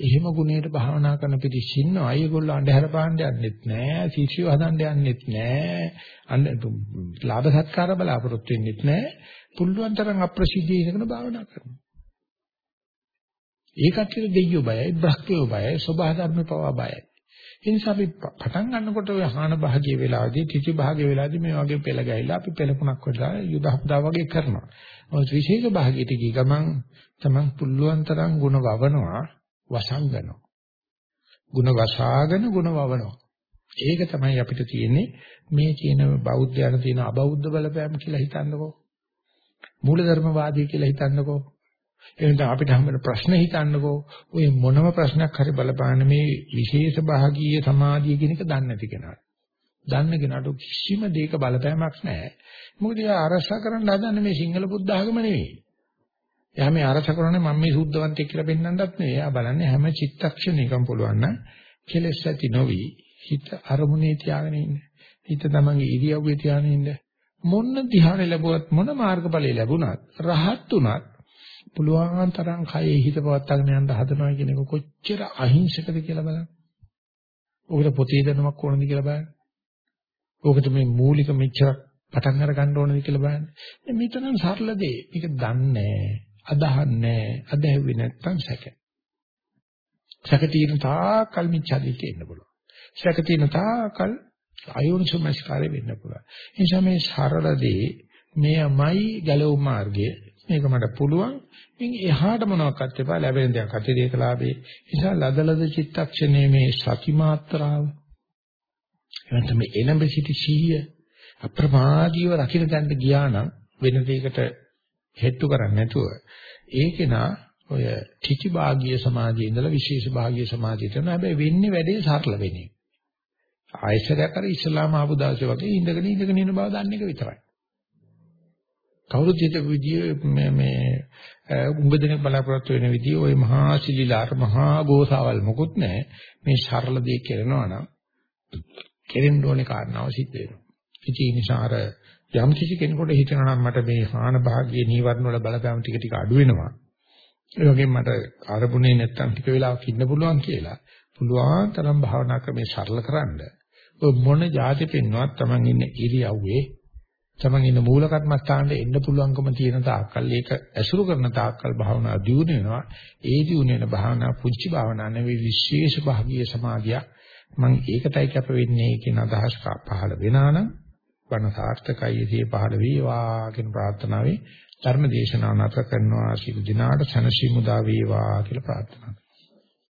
එහෙම ගුණයට භාවනා කරන පිටිස් ඉන්නවා. ඒගොල්ලෝ අන්ධහැර පාණ්ඩ යන්නෙත් නෑ. ශිෂ්‍යව හදන්න යන්නෙත් නෑ. අන්න ලාභ සත්කාර බලාපොරොත්තු වෙන්නෙත් නෑ. පුළුවන් තරම් අප්‍රසිද්ධිය ඉඳගෙන භාවනා කරනවා. ඒකට දෙයියෝ බයයි, බ්‍රහ්මයෝ බයයි, සබහා ධර්ම පවා බයයි. ඒ නිසා අපි පටන් ගන්නකොට ඔය හාන භාගයේ වෙලාවදී, කිචි භාගයේ වෙලාවදී මේ වගේ පෙළ ගැහිලා අපි පෙළකුණක් වෙලා යුද හදා වගේ කරනවා. ඔය විශේෂ භාගයට ගිය ගමන් තමන් පුළුවන් තරම් ಗುಣ වවනවා වසංගනවා. ಗುಣ වසාගෙන ಗುಣ වවනවා. ඒක තමයි අපිට තියෙන්නේ මේ කියන බෞද්ධයන තියෙන අබෞද්ධ බලපෑම කියලා හිතන්නකෝ. මූලධර්මවාදී කියලා හිතන්නකෝ. එහෙනම් අපිට හැමෙන ප්‍රශ්න හිතන්නකෝ. ඔය මොනම ප්‍රශ්නයක් හරි බලපාන මේ විශේෂ භාගීය සමාධිය කියන එක දන්නේ නැති කෙනාට. දන්න කෙනාට කිසිම දෙයක බලපෑමක් නැහැ. මොකද එයා අරසා කරන්න හදන්නේ මේ සිංහල බුද්ධ ආගම නෙවෙයි. එයා මේ අරස කරන්නේ මම මේ සුද්ධවන්තයෙක් කියලා පෙන්වන්නත් නෙවෙයි. එයා බලන්නේ හැම චිත්තක්ෂණයකම පුළුවන් නම් කෙලෙස් ඇති නොවි හිත අරමුණේ තියාගෙන ඉන්න. හිත තමන්ගේ ඉරියව්වේ තියාගෙන ඉන්න. මොන ධ්‍යාන ලැබුවත් මොන මාර්ගඵලෙ ලැබුණත් රහත් උනත් පුළුවන් තරම් කයේ හිත පවත්වාගෙන යන්න හදනවා කියන එක කොච්චර අහිංසකද කියලා බලන්න. ඔකට පොතේ දැනුමක් ඕනද කියලා බලන්න. ඔකට මේ මූලික මෙච්චර පටන් අර ගන්න ඕනද කියලා බලන්න. මේ තරම් සරල දේ. මේක දන්නේ අදහන්නේ අදහැව්වේ නැත්තම් සැක. සැක තියෙන තාකල් මිච්ඡාදිට එන්න පුළුවන්. සැක තියෙන තාකල් අයෝනිසෝමස්කාරය වෙන්න පුළුවන්. ඒ නිසා මේ සරල දේ මෙයමයි ගැලවුම් මාර්ගය. මේක මට පුළුවන්. ඉතින් එහාට මොනවක්වත් එපා ලැබෙන දේක් අතිරේක ලාභේ. නිසා ලදලද චිත්තක්ෂණයේ මේ සති මාත්‍රාව. එවන්ත මේ එනඹ සිටි සීය අප්‍රමාදීව රකින්න ගන්න ගියා නම් වෙන දෙයකට හෙට්ටු කරන්නේ නැතුව ඒකේනා ඔය ඨිති භාගීය සමාධියේ ඉඳලා විශේෂ භාගීය සමාධියට යනවා. හැබැයි වෙන්නේ වැඩේ සරල වෙන්නේ. ආයශරයක් අර ඉස්ලාම ආපු දවසේ වගේ ඉඳගෙන ඉඳගෙන ඉන්න බව දන්න එක විතරයි. කවුරුත් හිතපු විදිය මේ මේ උඹ දෙනෙක් බලාපොරොත්තු වෙන විදිය ওই මහා සිලිලාර මහා ගෝසාවල් මොකුත් නැහැ. මේ සරල දේ කරනවා නම් කෙරෙන්න ඕනේ කාරණාව සිද්ධ වෙනවා. ඒ නිසා අර යම් කිසි කෙනෙකුට හිතනවා නම් මට මේ හාන භාගයේ නීවරණ වල බලපෑම ටික ටික අඩු වෙනවා. ඒ වගේම මට අරමුණේ නැත්තම් ටික වෙලාවක් ඉන්න පුළුවන් කියලා. පුළුවන් තරම් භාවනා ක්‍රමේ සරල කරන්න. ඔය මොන જાති පින්වත් Taman ඉන්න ඉරියව්වේ Taman ඉන්න මූල කර්මස්ථානට එන්න පුළුවන්කම තියෙන තාක්කල් ඒක ඇසුරු කරන තාක්කල් භාවනා දියුණු වෙනවා. ඒ දියුණු වෙන භාවනා පුංචි භාවනා නෙවෙයි විශේෂ භාගීය සමාධියක්. මම ඒකටයි කැප වෙන්නේ කියන අදහස් පහළ වෙනා නම් වණ සාර්ථකයි ඉතියේ පහළ වේවා කියන ප්‍රාර්ථනාවෙන් ධර්ම දේශනාව නැවත කරනවා. සිල් දිනාට සනසි මුදා වේවා කියලා ප්‍රාර්ථනා